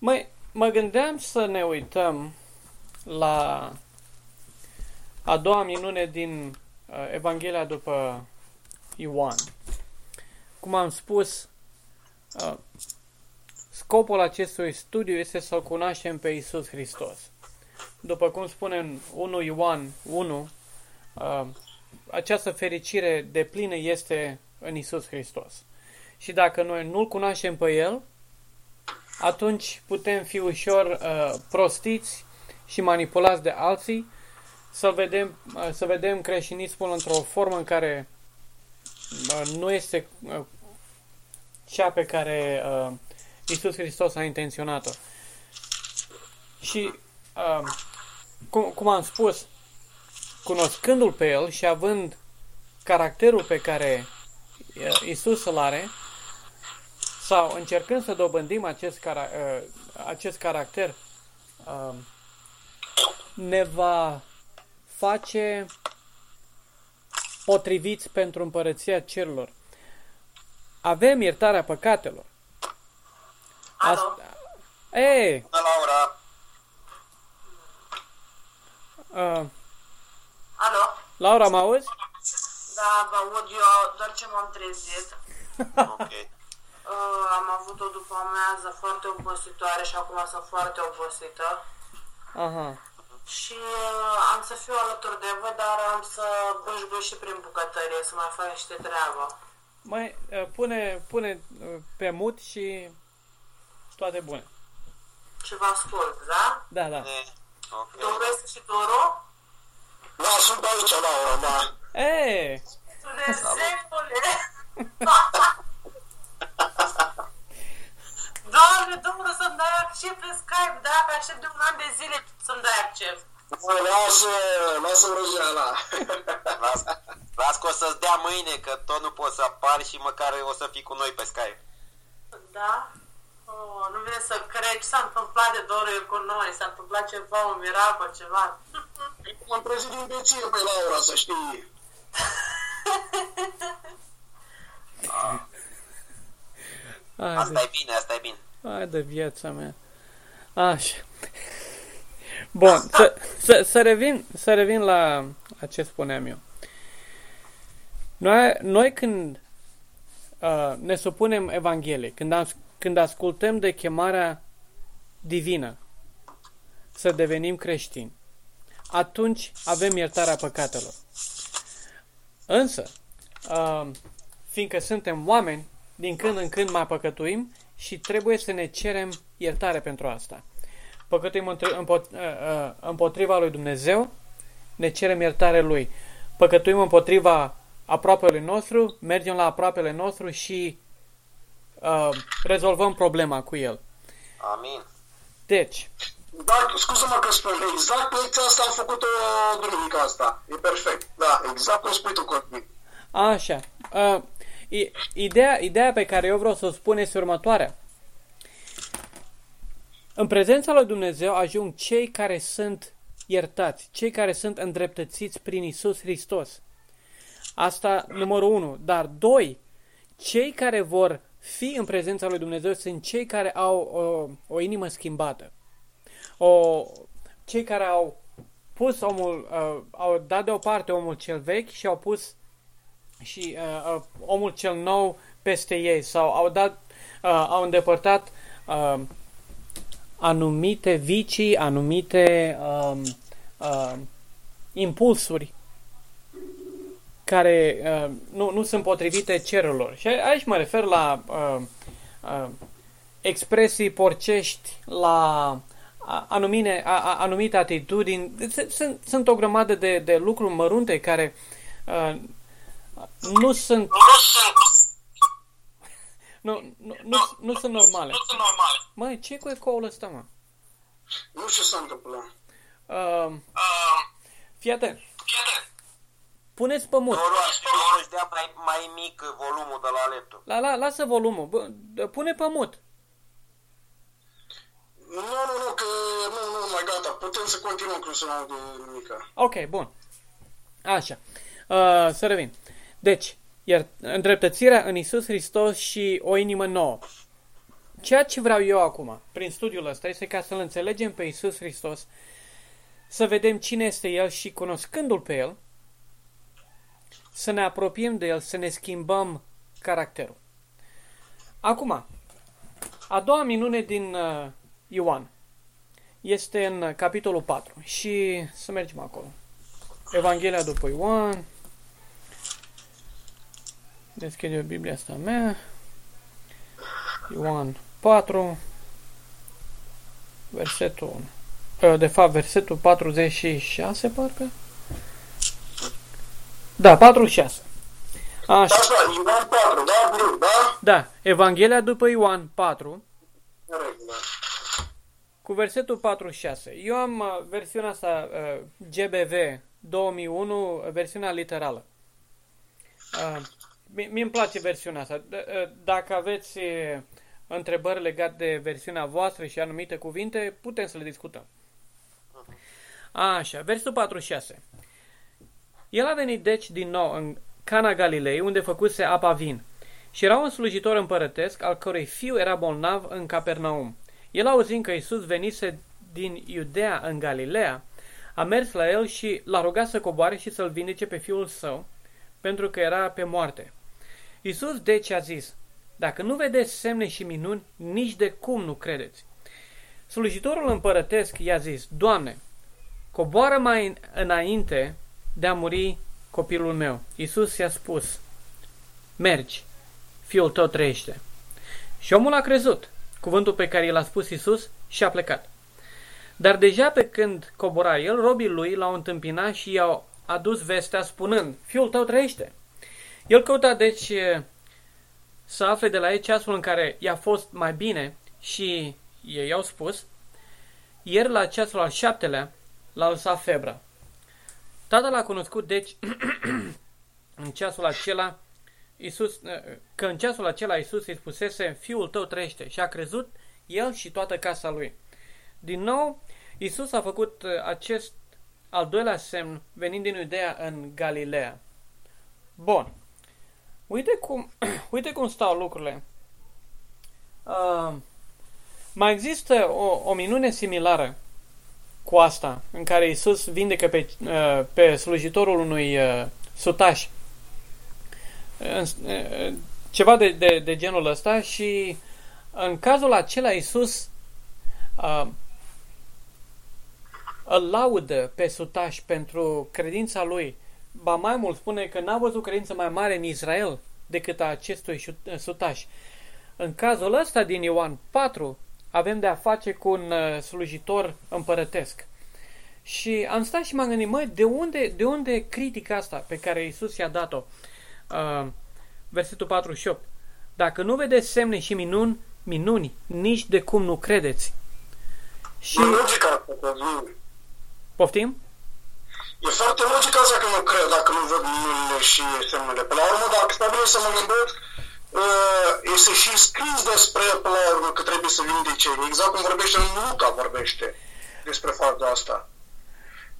Măi, mă gândeam să ne uităm la a doua minune din uh, Evanghelia după Ioan. Cum am spus, uh, scopul acestui studiu este să cunoaștem pe Isus Hristos. După cum spune în 1 Ioan 1, uh, această fericire de plină este în Isus Hristos. Și dacă noi nu-L cunoaștem pe El, atunci putem fi ușor uh, prostiți și manipulați de alții, să vedem, uh, să vedem creștinismul într-o formă în care uh, nu este uh, cea pe care uh, Isus Hristos a intenționat-o. Și, uh, cum, cum am spus, cunoscându-L pe El și având caracterul pe care uh, Isus îl are, sau încercând să dobândim acest, cara- uh, acest caracter, uh, ne va face potriviți pentru împărăția cerurilor. Avem iertarea păcatelor. Alo? Asta... Ei, Bună, Laura! uh, Alo? Laura, mă auzi? Da, vă aud eu, doar ce m-am trezit. Ok. Uh, am avut o după amiază foarte obositoare și acum sunt foarte obosită. Aha. Și uh, am să fiu alături de vă, dar am să bâșbâi și prin bucătărie, să mai fac niște treabă. Mai uh, pune, pune uh, pe mut și toate bune. Și vă ascult, da? Da, da. E, ok. Domnul este și Doru? Da, sunt aici, Laura, da. Ei, Dumnezeule! Doamne, Domnul să-mi dai acces pe Skype, dacă aștept de un an de zile să-mi dai acces. Bă, lasă, lasă vrăjeala. Las, las că o să-ți dea mâine, că tot nu poți să apari și măcar o să fii cu noi pe Skype. Da? Oh, nu vine să cred ce s-a întâmplat de două ori cu noi, s-a întâmplat ceva, un miracol, ceva. M-am trezit din beție pe Laura, să știi. hai Asta de, e bine, asta e bine. Hai de viața mea. Așa. Bun, să, să, să, revin, să revin la a ce spuneam eu. Noi, noi când uh, ne supunem Evangheliei, când, am, când ascultăm de chemarea divină să devenim creștini, atunci avem iertarea păcatelor. Însă, uh, fiindcă suntem oameni, din când în când mai păcătuim și trebuie să ne cerem iertare pentru asta. Păcătuim într- împot- uh, uh, împotriva lui Dumnezeu, ne cerem iertare lui. Păcătuim împotriva aproapelui nostru, mergem la aproapele nostru și uh, rezolvăm problema cu el. Amin. Deci, Da, scuză-mă că spun, exact lecția asta am făcut-o duminica asta. E perfect. Da, exact cum spui tu, Cosmin. Așa. Uh, i- ideea, ideea pe care eu vreau să o spun este următoarea. În prezența lui Dumnezeu ajung cei care sunt iertați, cei care sunt îndreptățiți prin Isus Hristos. Asta numărul unu. Dar doi, cei care vor fi în prezența lui Dumnezeu sunt cei care au o, o inimă schimbată. O, cei care au pus omul, uh, au dat deoparte omul cel vechi și au pus și uh, uh, omul cel nou peste ei sau au dat, uh, au îndepărtat uh, anumite vicii, anumite um, uh, impulsuri care uh, nu, nu sunt potrivite cerurilor. Și aici mă refer la uh, uh, expresii porcești, la a- anumine, a, a, anumite atitudini. S- Sunt, sunt o grămadă de, de lucruri mărunte care uh, nu sunt nu, nu, nu, nu sunt normale. Măi, ce cu ecoul ăsta, mă? Nu știu ce s-a întâmplat. Uh, fii atent. Puneți pe mut. Doru, aș își dea mai, mai mic volumul de la laptop. La, la, lasă volumul. Bă, d- pune pe mut. Nu, nu, nu, că nu, nu, mai gata. Putem să continuăm, că nu se mai aude nimica. Ok, bun. Așa. Uh, să revin. Deci, iar îndreptățirea în Isus Hristos și o inimă nouă. ceea ce vreau eu acum, prin studiul ăsta, este ca să-L înțelegem pe Isus Hristos, să vedem cine este El și cunoscându-L pe El, să ne apropiem de El, să ne schimbăm caracterul. Acum, a doua minune din uh, Ioan este în capitolul 4 și să mergem acolo. Evanghelia după Ioan. Deschid eu Biblia asta mea. Ioan 4, versetul 1. De fapt, versetul 46, parcă? Da, 46. Așa. Da, da, Ioan 4, da, da? Da, Evanghelia după Ioan 4. Regulă. Cu versetul 46. Eu am uh, versiunea asta uh, GBV 2001, versiunea literală. Uh, Mie îmi place versiunea asta. Dacă aveți întrebări legate de versiunea voastră și anumite cuvinte, putem să le discutăm. Așa, versul 46. El a venit deci din nou în Cana Galilei, unde făcuse apa vin. Și era un slujitor împărătesc, al cărui fiu era bolnav în Capernaum. El auzind că Isus venise din Iudea în Galileea, a mers la el și l-a rugat să coboare și să-l vindece pe fiul său, pentru că era pe moarte. Isus deci a zis, dacă nu vedeți semne și minuni, nici de cum nu credeți. Slujitorul împărătesc i-a zis, Doamne, coboară mai înainte de a muri copilul meu. Isus i-a spus, mergi, fiul tău trăiește. Și omul a crezut cuvântul pe care l-a spus Isus și a plecat. Dar deja pe când cobora el, robii lui l-au întâmpinat și i-au adus vestea spunând, fiul tău trăiește. El căuta deci să afle de la ei ceasul în care i-a fost mai bine și ei i-au spus, ieri la ceasul al șaptelea l-a lăsat febra. Tatăl a cunoscut deci în ceasul acela Isus, că în ceasul acela Isus îi spusese, fiul tău trăiește și a crezut el și toată casa lui. Din nou, Isus a făcut acest al doilea semn venind din Iudea în Galileea. Bun. Uite cum, uite cum stau lucrurile. Uh, mai există o, o minune similară cu asta, în care Isus vindecă pe, uh, pe slujitorul unui uh, sutaș. Uh, ceva de, de, de genul ăsta și în cazul acela Isus uh, îl laudă pe sutaș pentru credința lui Ba mai mult spune că n-a văzut credință mai mare în Israel decât a acestui sutaș. În cazul ăsta din Ioan 4 avem de a face cu un uh, slujitor împărătesc. Și am stat și m-am gândit, măi, de unde, de unde critica asta pe care Isus i-a dat-o? Uh, versetul 48. Dacă nu vedeți semne și minuni, minuni, nici de cum nu credeți. Și... Logica, Poftim? E foarte logic asta că nu cred dacă nu văd minunile și semnele. Până la urmă, dacă stau bine să mă gândesc, uh, este și scris despre până la urmă că trebuie să vindece. Exact cum vorbește în Luca vorbește despre faptul asta.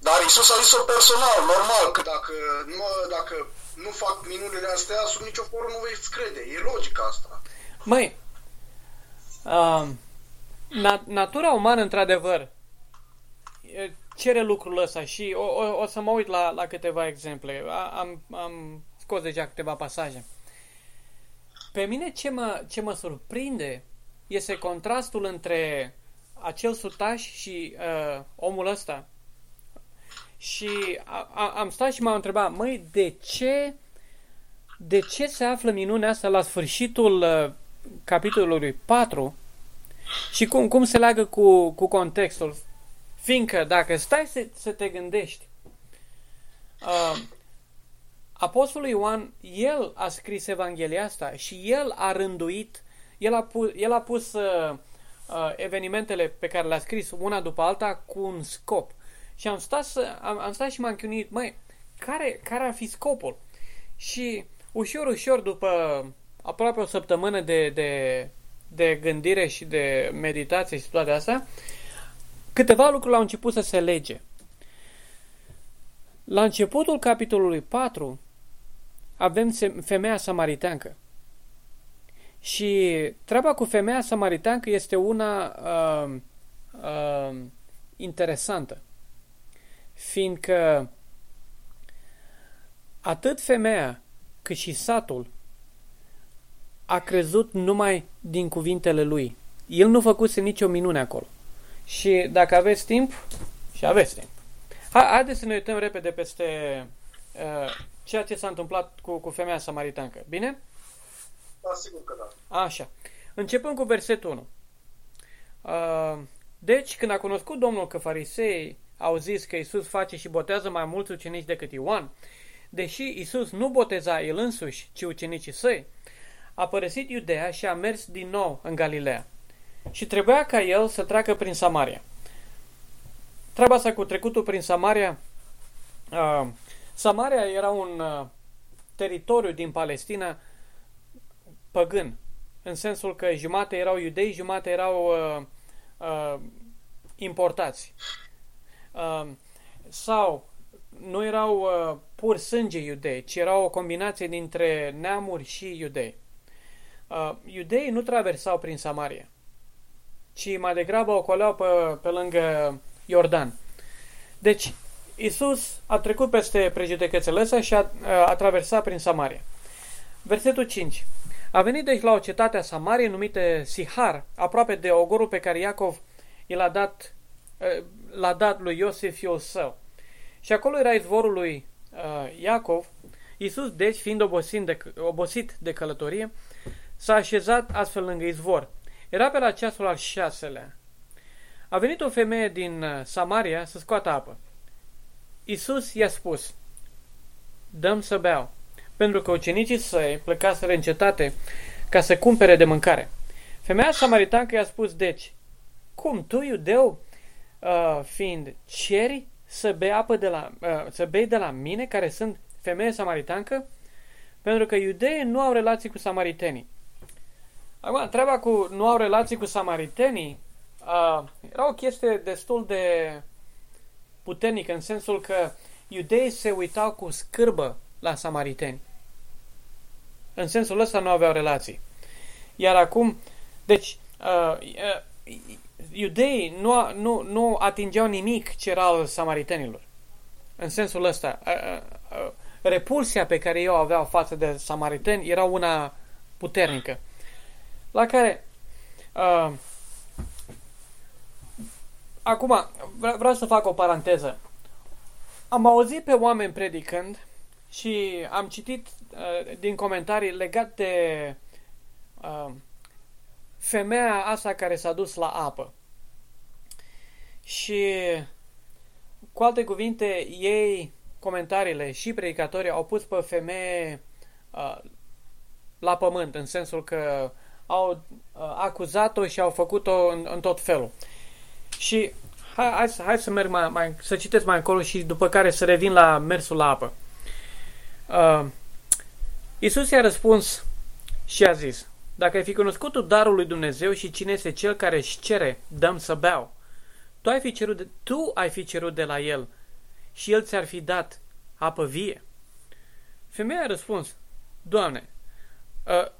Dar Isus a zis-o personal, normal, că dacă nu, dacă nu fac minunile astea, sub nicio formă nu veți crede. E logic asta. Măi, uh, nat- natura umană, într-adevăr, cere lucrul ăsta și o, o, o să mă uit la, la câteva exemple. Am, am scos deja câteva pasaje. Pe mine ce mă, ce mă surprinde este contrastul între acel sutaș și uh, omul ăsta. Și a, a, am stat și m-am întrebat, măi, de ce, de ce se află minunea asta la sfârșitul uh, capitolului 4 și cum, cum se leagă cu, cu contextul? Fiindcă dacă stai să, să te gândești, uh, Apostolul Ioan, el a scris Evanghelia asta și el a rânduit, el a pus, el a pus uh, uh, evenimentele pe care le-a scris una după alta cu un scop. Și am stat, să, am, am stat și m-am chinuit, măi, care, care ar fi scopul? Și ușor, ușor, după aproape o săptămână de, de, de gândire și de meditație și toate astea, câteva lucruri au început să se lege. La începutul capitolului 4 avem femeia samariteancă. Și treaba cu femeia samaritancă este una uh, uh, interesantă, fiindcă atât femeia cât și satul a crezut numai din cuvintele lui. El nu făcuse nicio minune acolo. Și dacă aveți timp, și aveți timp, haideți să ne uităm repede peste uh, ceea ce s-a întâmplat cu, cu femeia samaritancă. Bine? Da, sigur că da. Așa. Începând cu versetul 1. Uh, deci, când a cunoscut Domnul că farisei au zis că Isus face și botează mai mulți ucenici decât Ioan, deși Isus nu boteza el însuși, ci ucenicii săi, a părăsit Iudea și a mers din nou în Galileea. Și trebuia ca el să treacă prin Samaria. Treaba asta cu trecutul prin Samaria, uh, Samaria era un uh, teritoriu din Palestina păgân, în sensul că jumate erau iudei, jumate erau uh, uh, importați. Uh, sau nu erau uh, pur sânge iudei, ci erau o combinație dintre neamuri și iudei. Uh, iudeii nu traversau prin Samaria, ci mai degrabă ocoleau pe, pe lângă Iordan. Deci, Isus a trecut peste prejudecățele astea și a, a traversat prin Samaria. Versetul 5. A venit deci la o cetate a Samariei numită Sihar, aproape de ogorul pe care Iacov l-a dat, l-a dat lui Iosif fiul său. Și acolo era izvorul lui uh, Iacov. Iisus, deci, fiind obosit de, obosit de călătorie, s-a așezat astfel lângă izvor. Era pe la ceasul al șaselea. A venit o femeie din uh, Samaria să scoată apă. Iisus i-a spus, dăm să beau, pentru că ucenicii săi plecaseră în cetate ca să cumpere de mâncare. Femeia samaritancă i-a spus, deci, cum tu, iudeu, uh, fiind ceri să bei apă de la, uh, să bei de la mine, care sunt femeie samaritancă? Pentru că iudeii nu au relații cu samaritenii. Acum, treaba cu nu au relații cu samaritenii uh, era o chestie destul de puternică, în sensul că iudeii se uitau cu scârbă la samariteni. În sensul ăsta nu aveau relații. Iar acum, deci, uh, uh, iudeii nu, nu, nu atingeau nimic ce era al samaritenilor. În sensul ăsta, uh, uh, uh, repulsia pe care eu aveau față de samariteni era una puternică. La care uh, Acum, vreau să fac o paranteză. Am auzit pe oameni predicând și am citit uh, din comentarii legat de uh, femeia asta care s-a dus la apă. Și, cu alte cuvinte, ei, comentariile și predicatorii au pus pe femeie uh, la pământ, în sensul că au uh, acuzat-o și au făcut-o în, în tot felul. Și hai, hai, hai să merg mai, mai, să citesc mai încolo și după care să revin la mersul la apă. Uh, Iisus i-a răspuns și a zis, dacă ai fi cunoscut tu darul lui Dumnezeu și cine este cel care își cere, dăm să beau. Tu ai fi cerut de, tu ai fi cerut de la el și el ți-ar fi dat apă vie. Femeia a răspuns, Doamne, uh,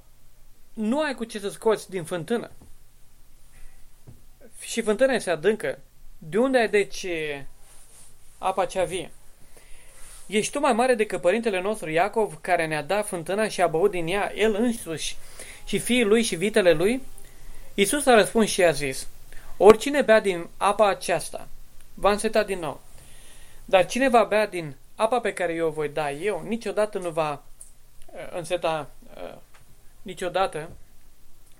nu ai cu ce să scoți din fântână și fântâna este adâncă. De unde ai deci apa cea vie? Ești tu mai mare decât părintele nostru Iacov, care ne-a dat fântâna și a băut din ea el însuși și fiii lui și vitele lui? Iisus a răspuns și a zis, Oricine bea din apa aceasta, va înseta din nou. Dar cine va bea din apa pe care eu o voi da eu, niciodată nu va uh, înseta uh, niciodată,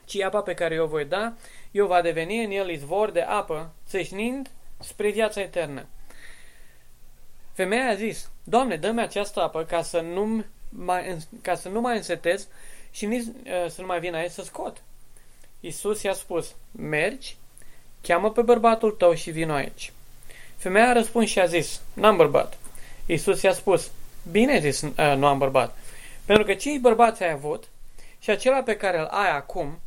ci apa pe care eu o voi da, eu va deveni în el izvor de apă, țâșnind spre viața eternă. Femeia a zis, Doamne, dă-mi această apă ca să nu mai, ca să nu mai însetez și nici uh, să nu mai vin aici să scot. Iisus i-a spus, mergi, cheamă pe bărbatul tău și vino aici. Femeia a răspuns și a zis, n-am bărbat. Iisus i-a spus, bine ai zis, uh, nu am bărbat. Pentru că cinci bărbați ai avut și acela pe care îl ai acum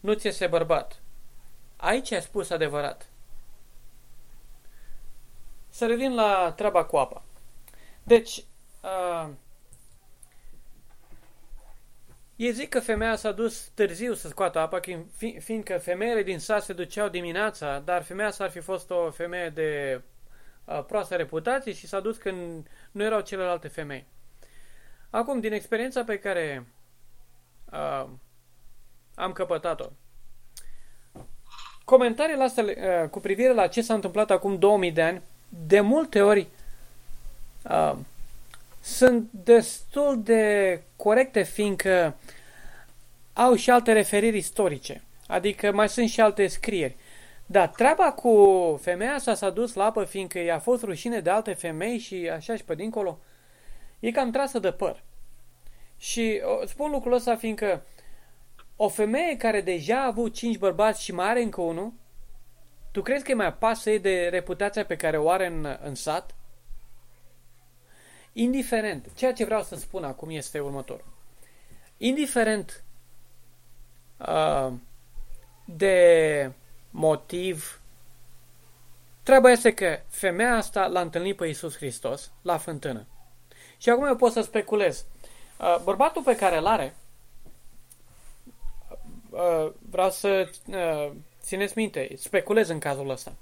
nu ți este bărbat. Aici ai spus adevărat. Să revin la treaba cu apa. Deci, uh, Ei zic că femeia s-a dus târziu să scoată apa, fiindcă femeile din sat se duceau dimineața, dar femeia s-ar fi fost o femeie de uh, proastă reputație și s-a dus când nu erau celelalte femei. Acum, din experiența pe care uh, am căpătat-o, comentariile astea uh, cu privire la ce s-a întâmplat acum 2000 de ani, de multe ori uh, sunt destul de corecte, fiindcă au și alte referiri istorice. Adică mai sunt și alte scrieri. Da, treaba cu femeia asta s-a dus la apă fiindcă i-a fost rușine de alte femei și așa și pe dincolo. E cam trasă de păr. Și spun lucrul ăsta fiindcă o femeie care deja a avut cinci bărbați și mai are încă unul, tu crezi că e mai pasă ei de reputația pe care o are în, în sat? Indiferent, ceea ce vreau să spun acum este următor. Indiferent uh, de motiv, treaba este că femeia asta l-a întâlnit pe Iisus Hristos la fântână. Și acum eu pot să speculez. Uh, bărbatul pe care îl are, uh, vreau să uh, țineți minte, speculez în cazul ăsta.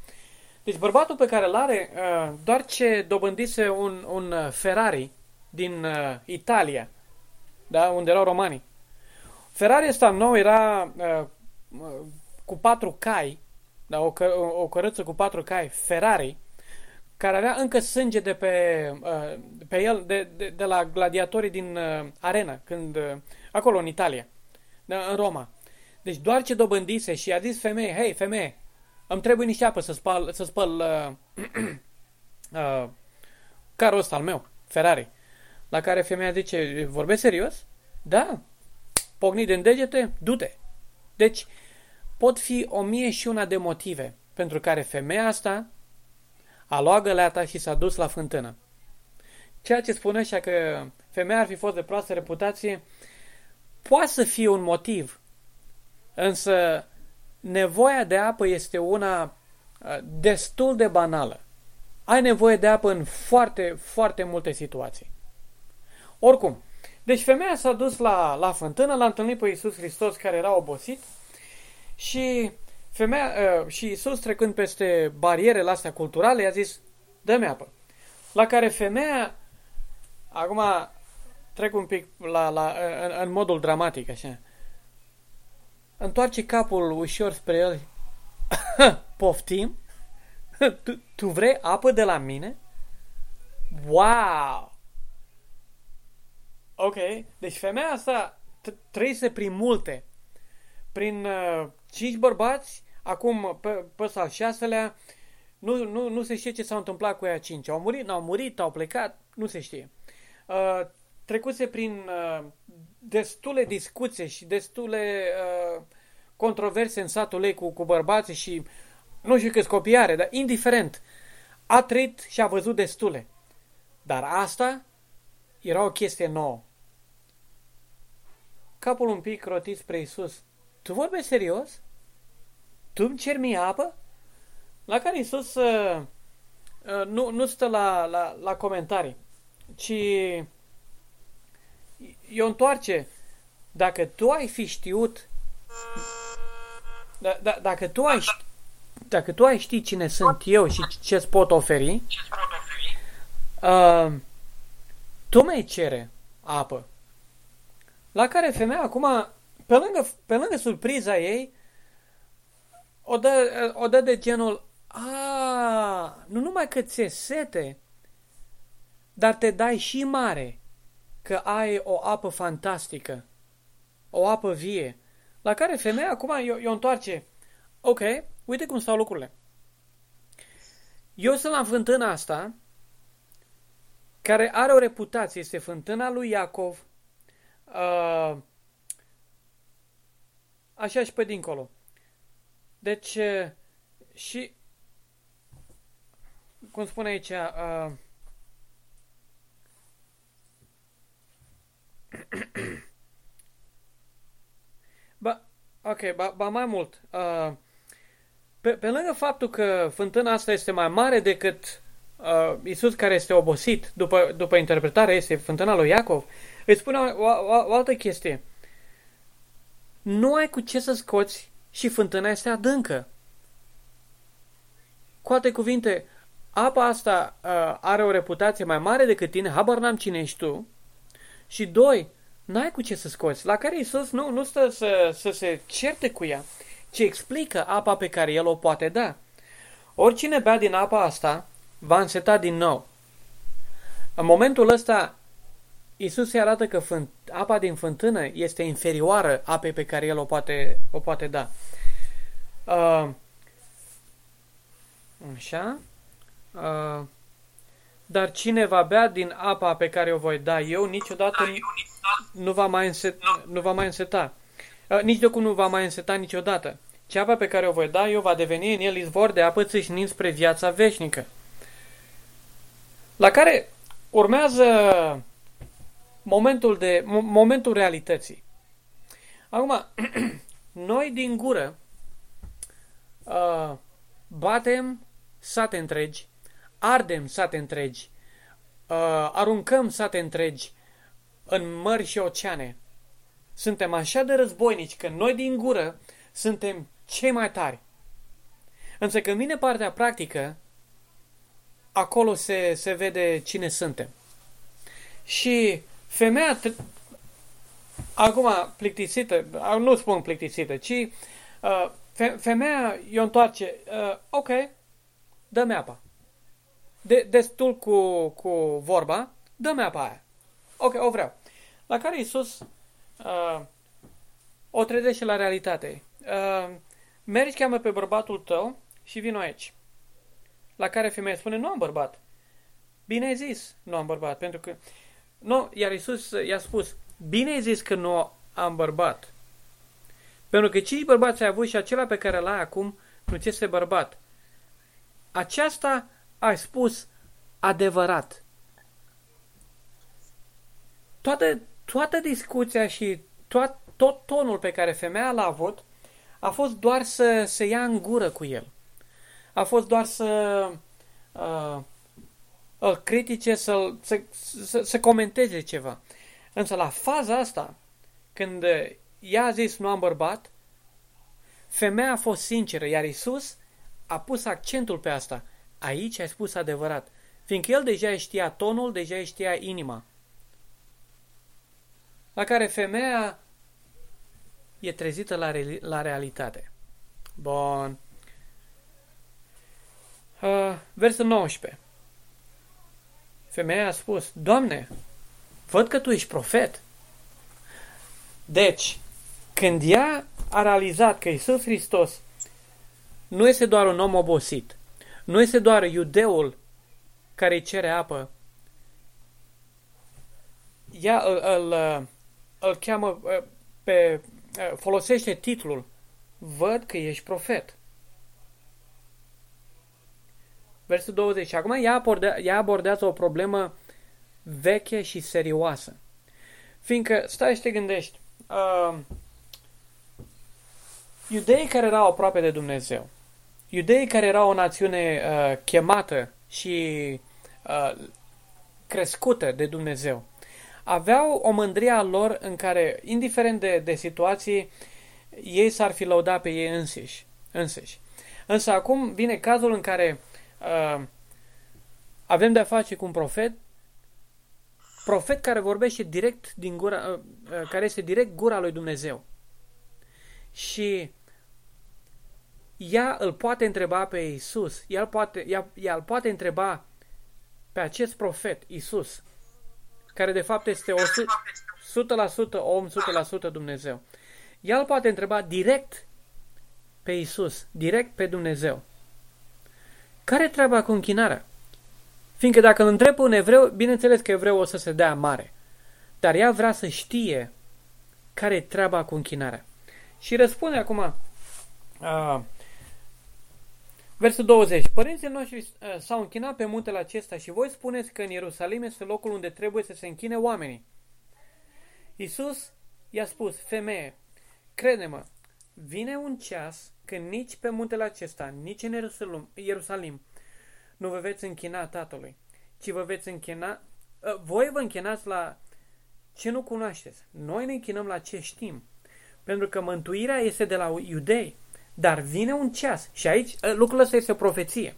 Deci bărbatul pe care îl are, uh, doar ce dobândise un, un uh, Ferrari din uh, Italia, da, unde erau romanii. Ferrari ăsta nou era cu patru cai, da, o, că, o, o cărăță cu patru cai, Ferrari, care avea încă sânge de pe, pe el, de, de, de la gladiatorii din arena, când, acolo în Italia, da, în Roma. Deci doar ce dobândise și a zis femeie, hei femeie, îmi trebuie niște apă să spăl, să spăl uh, uh, carul ăsta al meu, Ferrari. La care femeia zice, vorbești serios? Da. Pocni din degete, du-te. Deci, pot fi o mie și una de motive pentru care femeia asta a luat găleata și s-a dus la fântână. Ceea ce spune așa că femeia ar fi fost de proastă reputație, poate să fie un motiv, însă nevoia de apă este una uh, destul de banală. Ai nevoie de apă în foarte, foarte multe situații. Oricum, deci femeia s-a dus la, la fântână, l-a întâlnit pe Iisus Hristos care era obosit și femeia uh, și Iisus trecând peste barierele astea culturale i-a zis, dă-mi apă. La care femeia, acum trec un pic la, la, în, în modul dramatic așa, întoarce capul ușor spre el. Poftim? tu, tu vrei apă de la mine? Wow! Ok, deci femeia asta trăise prin multe. Prin uh, cinci bărbați, acum pe, pe al șaselea, nu, nu, nu se știe ce s-a întâmplat cu ea cinci. Au murit, n-au murit, au plecat, nu se știe. Uh, trecuse prin uh, destule discuții și destule uh, controverse în satul ei cu, cu bărbații și nu știu câți copii are, dar indiferent, a trăit și a văzut destule. Dar asta era o chestie nouă. Capul un pic rotit spre Isus. Tu vorbești serios? Tu îmi cer mie apă? La care Isus uh, uh, nu, nu stă la, la, la comentarii, ci eu întoarce. Dacă tu ai fi știut da, da, dacă tu ai ști, dacă tu ai ști cine sunt eu și ce îți pot oferi, uh, tu mi-ai cere apă. La care femeia acum, pe lângă, pe lângă surpriza ei, o dă, o dă de genul, a, nu numai că ți-e sete, dar te dai și mare că ai o apă fantastică, o apă vie. La care femeia acum eu, întoarce. Ok, uite cum stau lucrurile. Eu sunt la fântâna asta, care are o reputație, este fântâna lui Iacov, uh, așa și pe dincolo. Deci, uh, și, cum spune aici, uh, Ba, ok, ba, ba mai mult. Uh, pe, pe lângă faptul că fântâna asta este mai mare decât uh, Isus care este obosit, după, după interpretare, este fântâna lui Iacov, îi spune o, o, o altă chestie. Nu ai cu ce să scoți și fântâna este adâncă. Cu alte cuvinte, apa asta uh, are o reputație mai mare decât tine, habar n-am cine ești tu. Și doi, n-ai cu ce să scoți. La care Isus nu, nu stă să, să se certe cu ea, ci explică apa pe care El o poate da. Oricine bea din apa asta, va înseta din nou. În momentul ăsta, Isus se arată că fânt, apa din fântână este inferioară apei pe care El o poate, o poate da. Uh, așa. Uh, dar cine va bea din apa pe care o voi da eu, niciodată nu va mai, înset, nu va mai înseta. Uh, nici de cum nu va mai înseta niciodată. Ce apa pe care o voi da eu va deveni în el izvor de apă țâșnind spre viața veșnică. La care urmează momentul, de, momentul realității. Acum, noi din gură uh, batem sate întregi, ardem sate întregi, uh, aruncăm sate întregi în mări și oceane. Suntem așa de războinici că noi din gură suntem cei mai tari. Însă când vine partea practică, acolo se, se vede cine suntem. Și femeia, acum plictisită, nu spun plictisită, ci uh, fe, femeia i-o întoarce, uh, ok, dă-mi apa. De, destul cu, cu vorba, dă-mi apa aia. Ok, o vreau. La care Iisus uh, o trezește la realitate. Uh, mergi, cheamă pe bărbatul tău și vin aici. La care femeia spune, nu am bărbat. Bine ai zis, nu am bărbat, pentru că... Nu, iar Iisus i-a spus, bine ai zis că nu am bărbat. Pentru că cinci bărbați ai avut și acela pe care l-ai acum nu ți este bărbat. Aceasta ai spus adevărat. Toată, toată discuția și tot, tot tonul pe care femeia l-a avut a fost doar să se ia în gură cu el. A fost doar să uh, îl critique, să, să, să, să comenteze ceva. Însă la faza asta, când ea a zis nu am bărbat, femeia a fost sinceră, iar Isus a pus accentul pe asta. Aici ai spus adevărat. Fiindcă el deja știa tonul, deja știa inima. La care femeia e trezită la, re- la realitate. Bun. Uh, versul 19. Femeia a spus, Doamne, văd că Tu ești profet. Deci, când ea a realizat că Isus Hristos nu este doar un om obosit, nu este doar iudeul care îi cere apă, ea îl, îl, îl cheamă pe, folosește titlul Văd că ești profet. Versul 20. Și acum ea, abordea, ea abordează o problemă veche și serioasă. Fiindcă, stai și te gândești, uh, iudeii care erau aproape de Dumnezeu, iudeii care erau o națiune uh, chemată și uh, crescută de Dumnezeu, aveau o mândrie a lor în care, indiferent de, de situații, ei s-ar fi lăudat pe ei însiși. însiși. Însă acum vine cazul în care uh, avem de-a face cu un profet, profet care vorbește direct din gura, uh, uh, care este direct gura lui Dumnezeu. Și ea îl poate întreba pe Isus, ea îl poate, ea, ea îl poate întreba pe acest profet, Isus, care de fapt este 100% om, 100% Dumnezeu. Ea îl poate întreba direct pe Isus, direct pe Dumnezeu. Care treaba cu închinarea? Fiindcă dacă îl întreb un evreu, bineînțeles că evreu o să se dea mare. Dar ea vrea să știe care e treaba cu închinarea. Și răspunde acum, uh, versul 20. Părinții noștri uh, s-au închinat pe muntele acesta și voi spuneți că în Ierusalim este locul unde trebuie să se închine oamenii. Iisus i-a spus, femeie, crede-mă, vine un ceas când nici pe muntele acesta, nici în Ierusalim, nu vă veți închina Tatălui, ci vă veți închina, uh, voi vă închinați la ce nu cunoașteți. Noi ne închinăm la ce știm. Pentru că mântuirea este de la iudei. Dar vine un ceas. Și aici ă, lucrul ăsta este o profeție.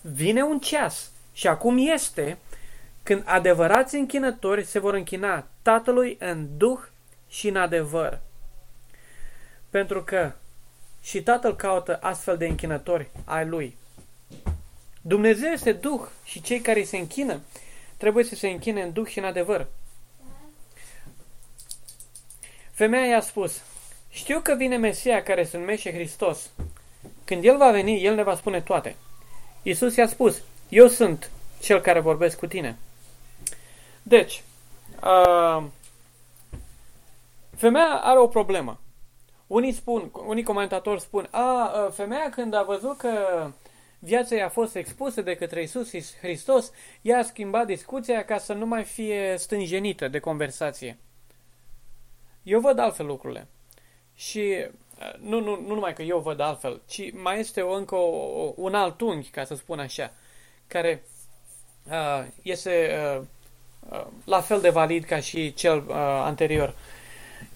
Vine un ceas. Și acum este când adevărați închinători se vor închina Tatălui în duh și în adevăr. Pentru că și Tatăl caută astfel de închinători ai Lui. Dumnezeu este Duh și cei care se închină trebuie să se închine în Duh și în adevăr. Femeia i-a spus, știu că vine Mesia care se numește Hristos. Când El va veni, El ne va spune toate. Iisus i-a spus, eu sunt cel care vorbesc cu tine. Deci, uh, femeia are o problemă. Unii spun, unii comentatori spun, a, femeia când a văzut că viața i-a fost expusă de către Isus Hristos, ea a schimbat discuția ca să nu mai fie stânjenită de conversație. Eu văd altfel lucrurile. Și nu, nu, nu numai că eu văd altfel, ci mai este o, încă o, un alt unghi, ca să spun așa, care uh, este uh, uh, la fel de valid ca și cel uh, anterior.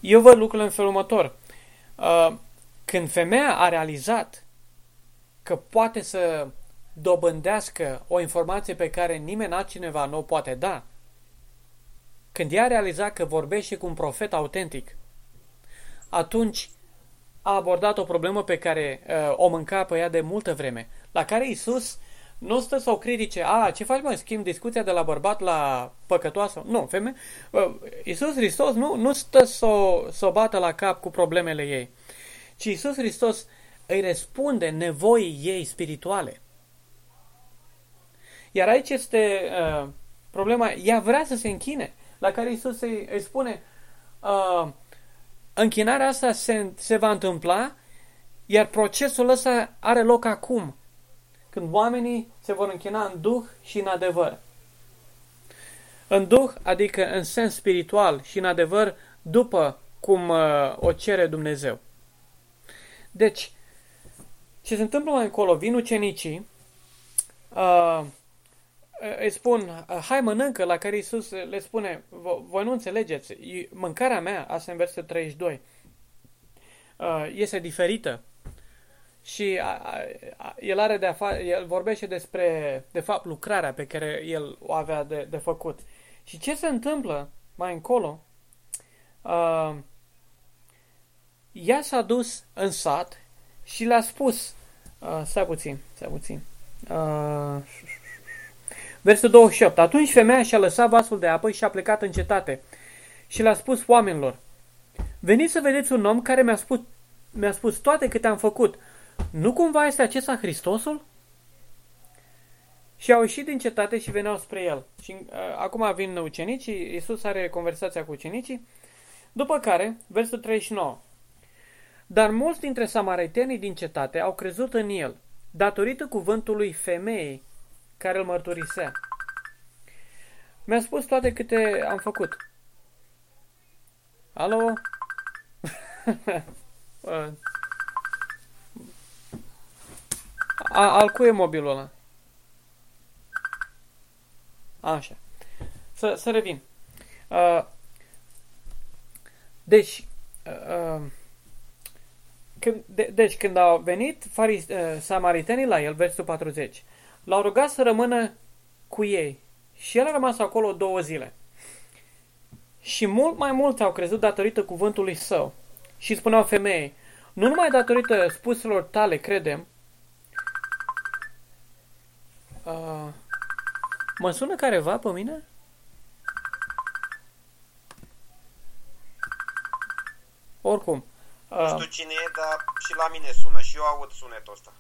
Eu văd lucrurile în felul următor. Uh, când femeia a realizat că poate să dobândească o informație pe care nimeni altcineva nu o poate da, când ea a realizat că vorbește cu un profet autentic, atunci a abordat o problemă pe care uh, o mânca pe ea de multă vreme, la care Isus nu stă să o critique, a, ce faci mă, schimb discuția de la bărbat la păcătoasă? Nu, femeie, uh, Isus Hristos nu, nu stă să o, să o bată la cap cu problemele ei, ci Isus Hristos îi răspunde nevoii ei spirituale. Iar aici este uh, problema, ea vrea să se închine, la care Isus îi, îi spune, uh, închinarea asta se, se va întâmpla, iar procesul ăsta are loc acum, când oamenii se vor închina în Duh și în adevăr. În Duh, adică în sens spiritual și în adevăr, după cum uh, o cere Dumnezeu. Deci, ce se întâmplă mai încolo, vin ucenicii, uh, îi spun, hai mănâncă, la care Iisus le spune, voi nu înțelegeți, mâncarea mea, asta în versetul 32, uh, este diferită. Și a, a, a, el are de a el vorbește despre, de fapt, lucrarea pe care el o avea de, de făcut. Și ce se întâmplă mai încolo? Uh, ea s-a dus în sat și le-a spus, uh, stai puțin, stai puțin, uh, Versul 28. Atunci femeia și-a lăsat vasul de apă și a plecat în cetate și le-a spus oamenilor, Veniți să vedeți un om care mi-a spus, mi-a spus toate câte am făcut. Nu cumva este acesta Hristosul? Și au ieșit din cetate și veneau spre el. Și uh, acum vin ucenicii, Iisus are conversația cu ucenicii, după care, versul 39. Dar mulți dintre samaritenii din cetate au crezut în el, datorită cuvântului femeii care îl mărturisea. Mi-a spus toate câte am făcut. Alo? A, al cui e mobilul ăla? Așa. Să, să revin. Uh, deci, uh, când, de, deci, când au venit faris, uh, samaritenii la el, versul 40, L-au rugat să rămână cu ei și el a rămas acolo două zile. Și mult mai mulți au crezut datorită cuvântului său. Și spuneau femeii, nu numai datorită spuselor tale credem, uh, mă sună careva pe mine? Oricum. Uh, nu știu cine e, dar și la mine sună și eu aud sunetul ăsta.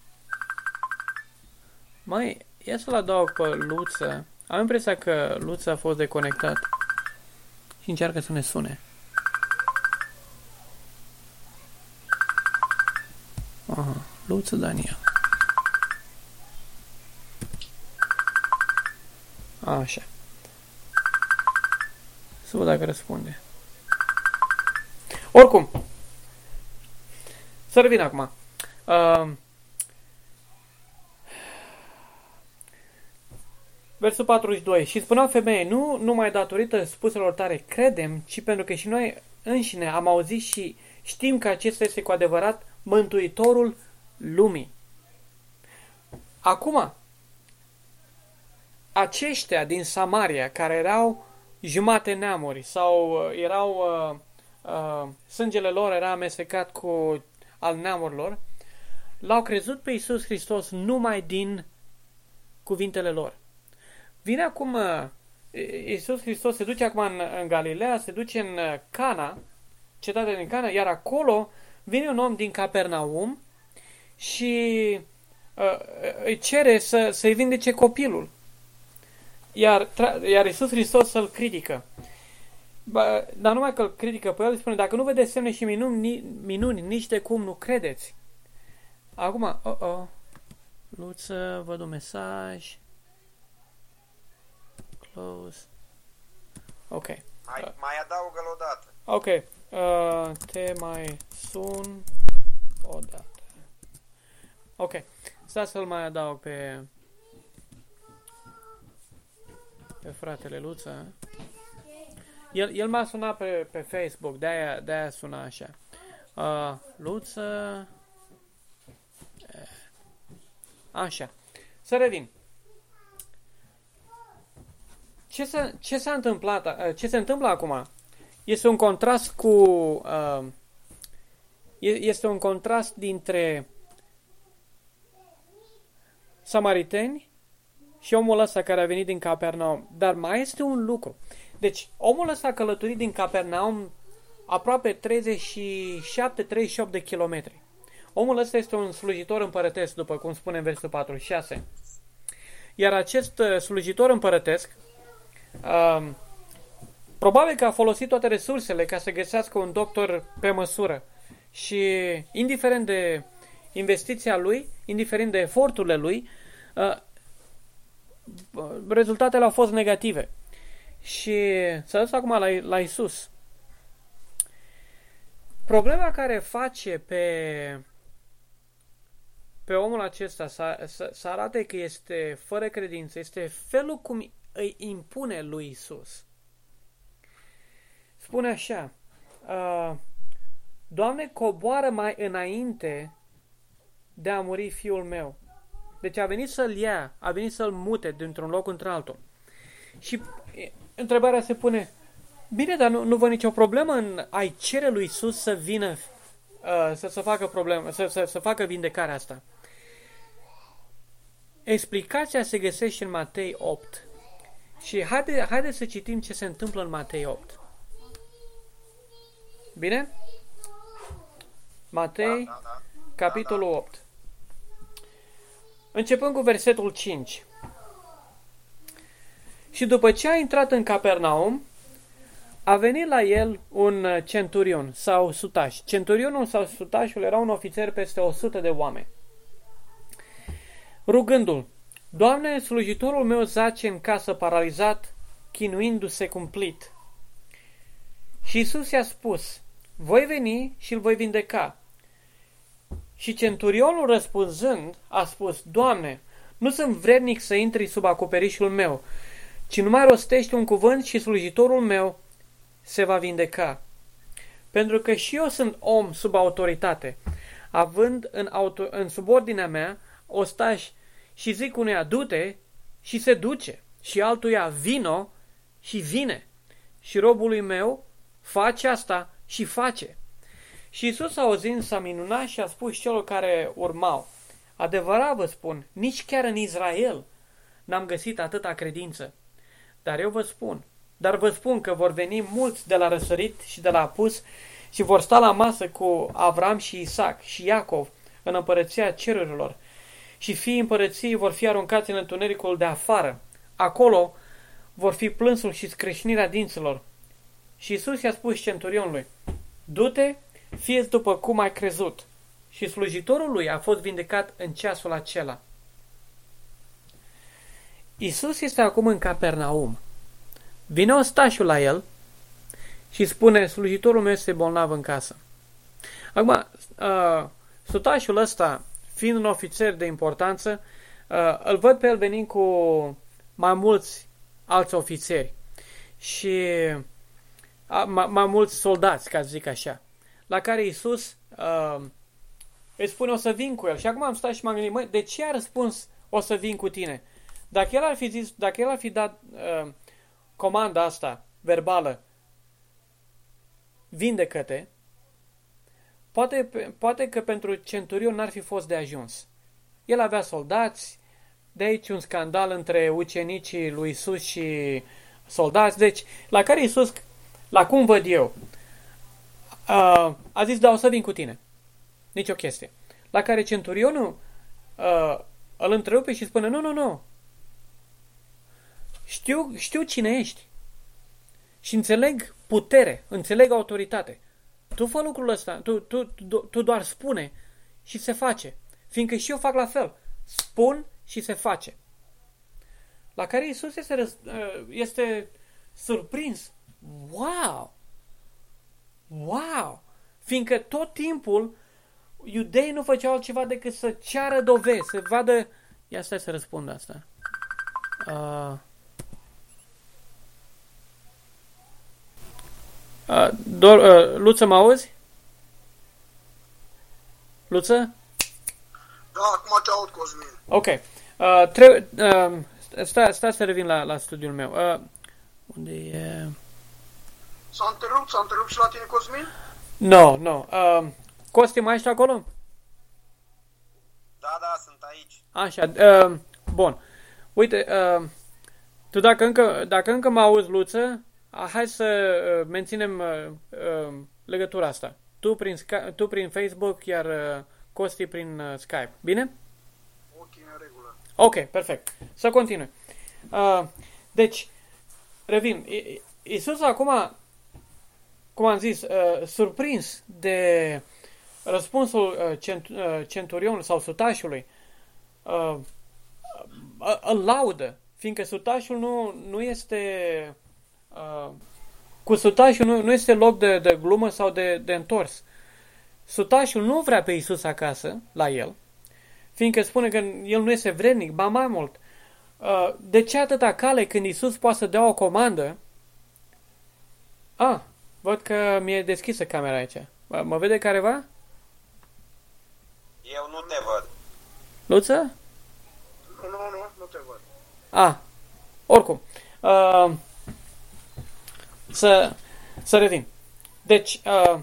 Mai, ia să-l adaug pe Luță. Am impresia că Luță a fost deconectat. Și încearcă să ne sune. Aha, Luță Daniel. Așa. Să văd dacă răspunde. Oricum. Să revin acum. Uh, Versul 42. Și spuneau femeie, nu numai datorită spuselor tare credem, ci pentru că și noi înșine am auzit și Știm că acesta este cu adevărat Mântuitorul lumii. Acum, aceștia din Samaria care erau jumate neamuri sau uh, erau uh, uh, sângele lor era amestecat cu al neamurilor, l-au crezut pe Isus Hristos numai din cuvintele lor. Vine acum uh, Isus Hristos se duce acum în, în Galileea, se duce în uh, Cana, cetatea din Cana, iar acolo vine un om din Capernaum și uh, îi cere să, să-i vindece copilul. Iar, iar Iisus Hristos să-l critică. Ba, dar numai că îl critică pe el, îi spune, dacă nu vedeți semne și minuni, minuni, nici de cum nu credeți. Acum, oh, oh, Luță, văd un mesaj. Close. Ok. Mai, uh. mai adaugă-l o dată. Ok. Uh, te mai sun o dată. Ok. Stai să-l mai adaug pe pe fratele Luță. El, el m-a sunat pe, pe Facebook, de-aia, de-aia suna așa. Uh, Luță... Eh, așa. Să revin. Ce, s-a, ce s-a întâmplat? Uh, ce se întâmplă acum? Este un contrast cu... Uh, este un contrast dintre samariteni și omul ăsta care a venit din Capernaum. Dar mai este un lucru. Deci, omul ăsta a călătorit din Capernaum aproape 37-38 de kilometri. Omul ăsta este un slujitor împărătesc, după cum spune în versul 46. Iar acest uh, slujitor împărătesc uh, probabil că a folosit toate resursele ca să găsească un doctor pe măsură. Și indiferent de investiția lui, indiferent de eforturile lui, uh, rezultatele au fost negative. Și să dus acum la, la Isus. Problema care face pe, pe omul acesta să, să, să arate că este fără credință este felul cum îi impune lui Isus. Spune așa, uh, Doamne, coboară mai înainte de a muri fiul meu. Deci a venit să-l ia, a venit să-l mute dintr-un loc într-altul. Și întrebarea se pune, bine, dar nu, nu văd nicio problemă în a-i cere lui Isus să vină uh, să, să facă problemă, să, să, să facă vindecarea asta. Explicația se găsește în Matei 8. Și haide, haide să citim ce se întâmplă în Matei 8. Bine? Matei, da, da, da. capitolul 8. Începând cu versetul 5. Și după ce a intrat în Capernaum, a venit la el un centurion sau sutaș. Centurionul sau sutașul era un ofițer peste 100 de oameni. Rugându-l, Doamne, slujitorul meu zace în casă paralizat, chinuindu-se cumplit. Și Isus i-a spus, voi veni și îl voi vindeca. Și centurionul răspunzând a spus, Doamne, nu sunt vrednic să intri sub acoperișul meu, ci numai rostește un cuvânt și slujitorul meu se va vindeca. Pentru că și eu sunt om sub autoritate, având în, auto- în subordinea mea ostași și zic uneia du-te și se duce și altuia vino și vine și robului meu face asta și face. Și Isus auzind s-a minunat și a spus celor care urmau, adevărat vă spun, nici chiar în Israel n-am găsit atâta credință. Dar eu vă spun, dar vă spun că vor veni mulți de la răsărit și de la apus și vor sta la masă cu Avram și Isaac și Iacov în împărăția cerurilor și fiii împărăției vor fi aruncați în întunericul de afară. Acolo vor fi plânsul și screșnirea dinților. Și Isus i-a spus centurionului, du-te fie după cum ai crezut. Și slujitorul lui a fost vindecat în ceasul acela. Isus este acum în Capernaum. Vine ostașul la el și spune, slujitorul meu este bolnav în casă. Acum, uh, sutașul ăsta, fiind un ofițer de importanță, uh, îl văd pe el venind cu mai mulți alți ofițeri și uh, mai, mai mulți soldați, ca să zic așa. La care Isus uh, îi spune o să vin cu el. Și acum am stat și m-am gândit, măi, de ce a răspuns o să vin cu tine? Dacă el ar fi zis, dacă el ar fi dat uh, comanda asta verbală, vindecă-te, poate, poate că pentru centurion n-ar fi fost de ajuns. El avea soldați, de aici un scandal între ucenicii lui Isus și soldați, deci la care Isus, la cum văd eu, a, a zis, da, o să vin cu tine. Nici o chestie. La care centurionul uh, îl întrerupe și spune, nu, nu, nu. Știu, știu cine ești. Și înțeleg putere, înțeleg autoritate. Tu fă lucrul ăsta, tu, tu, tu, tu doar spune și se face. Fiindcă și eu fac la fel. Spun și se face. La care Isus este, este surprins. Wow! Wow! Fiindcă tot timpul iudeii nu făceau altceva decât să ceară dovezi, să vadă... Ia stai să răspund asta. Uh, uh, Dor, uh, Luță, mă auzi? Luță? Da, acum te aud, Cosmin. Ok. Uh, tre- uh, stai, stai să revin la, la studiul meu. Uh, unde e... S-a întrerupt? S-a întrerupt și la tine, Cosmin? Nu, no, nu. No. Uh, Costi, mai ești acolo? Da, da, sunt aici. Așa, uh, bun. Uite, uh, tu dacă încă, dacă încă mă auzi, Luță, uh, hai să uh, menținem uh, uh, legătura asta. Tu prin, tu prin Facebook, iar uh, Costi prin uh, Skype. Bine? Ok, în regulă. Ok, perfect. Să continui. Uh, deci, revin. Iisus acum, cum am zis, uh, surprins de răspunsul uh, cent, uh, centurionului sau sutașului, uh, uh, îl laudă, fiindcă sutașul nu, nu este... Uh, cu sutașul nu, nu este loc de, de glumă sau de, de întors. Sutașul nu vrea pe Isus acasă, la el, fiindcă spune că el nu este vrednic, ba mai mult. Uh, de ce atâta cale când Isus poate să dea o comandă? A, ah, văd că mi-e deschisă camera aici. Mă vede careva? Eu nu te văd. Luță? Nu, nu, nu, nu te văd. A, oricum. Uh, să, să revin. Deci, uh,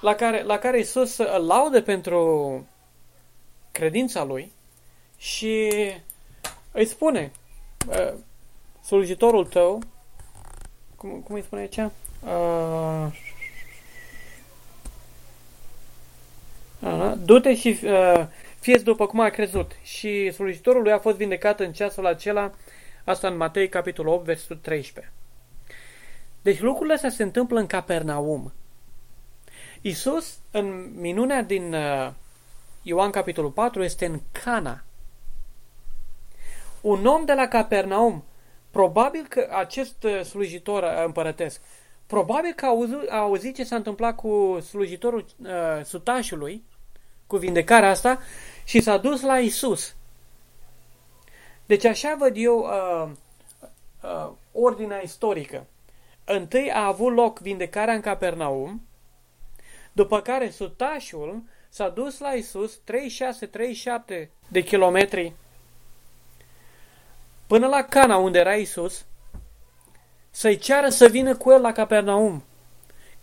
la care, la care Isus îl laude pentru credința lui și îi spune uh, slujitorul tău cum, cum îi spune aici? Uh, Du-te și uh, fie după cum a crezut. Și slujitorul lui a fost vindecat în ceasul acela, asta în Matei, capitolul 8, versetul 13. Deci lucrurile astea se întâmplă în Capernaum. Isus, în minunea din uh, Ioan capitolul 4, este în Cana. Un om de la Capernaum, probabil că acest uh, slujitor uh, împărătesc, probabil că a auzit, a auzit ce s-a întâmplat cu slujitorul uh, sutașului, cu vindecarea asta, și s-a dus la Isus. Deci așa văd eu uh, uh, ordinea istorică. Întâi a avut loc vindecarea în Capernaum, după care sutașul s-a dus la Isus 36-37 de kilometri până la Cana unde era Isus, să-i ceară să vină cu el la Capernaum,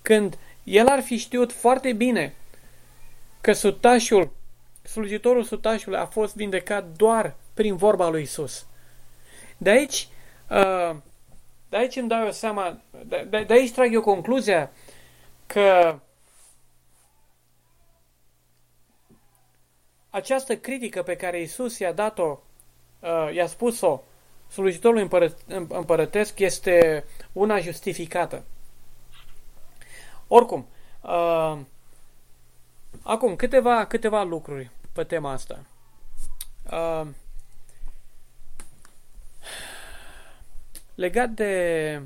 când el ar fi știut foarte bine că sutașul, slujitorul sutașului a fost vindecat doar prin vorba lui Isus. De aici, uh, de aici îmi dau eu seama, de, de, de aici trag eu concluzia că această critică pe care Isus i-a dat-o, uh, i-a spus-o slujitorului împără, împărătesc este una justificată. Oricum, uh, acum câteva, câteva lucruri pe tema asta. Uh, legat de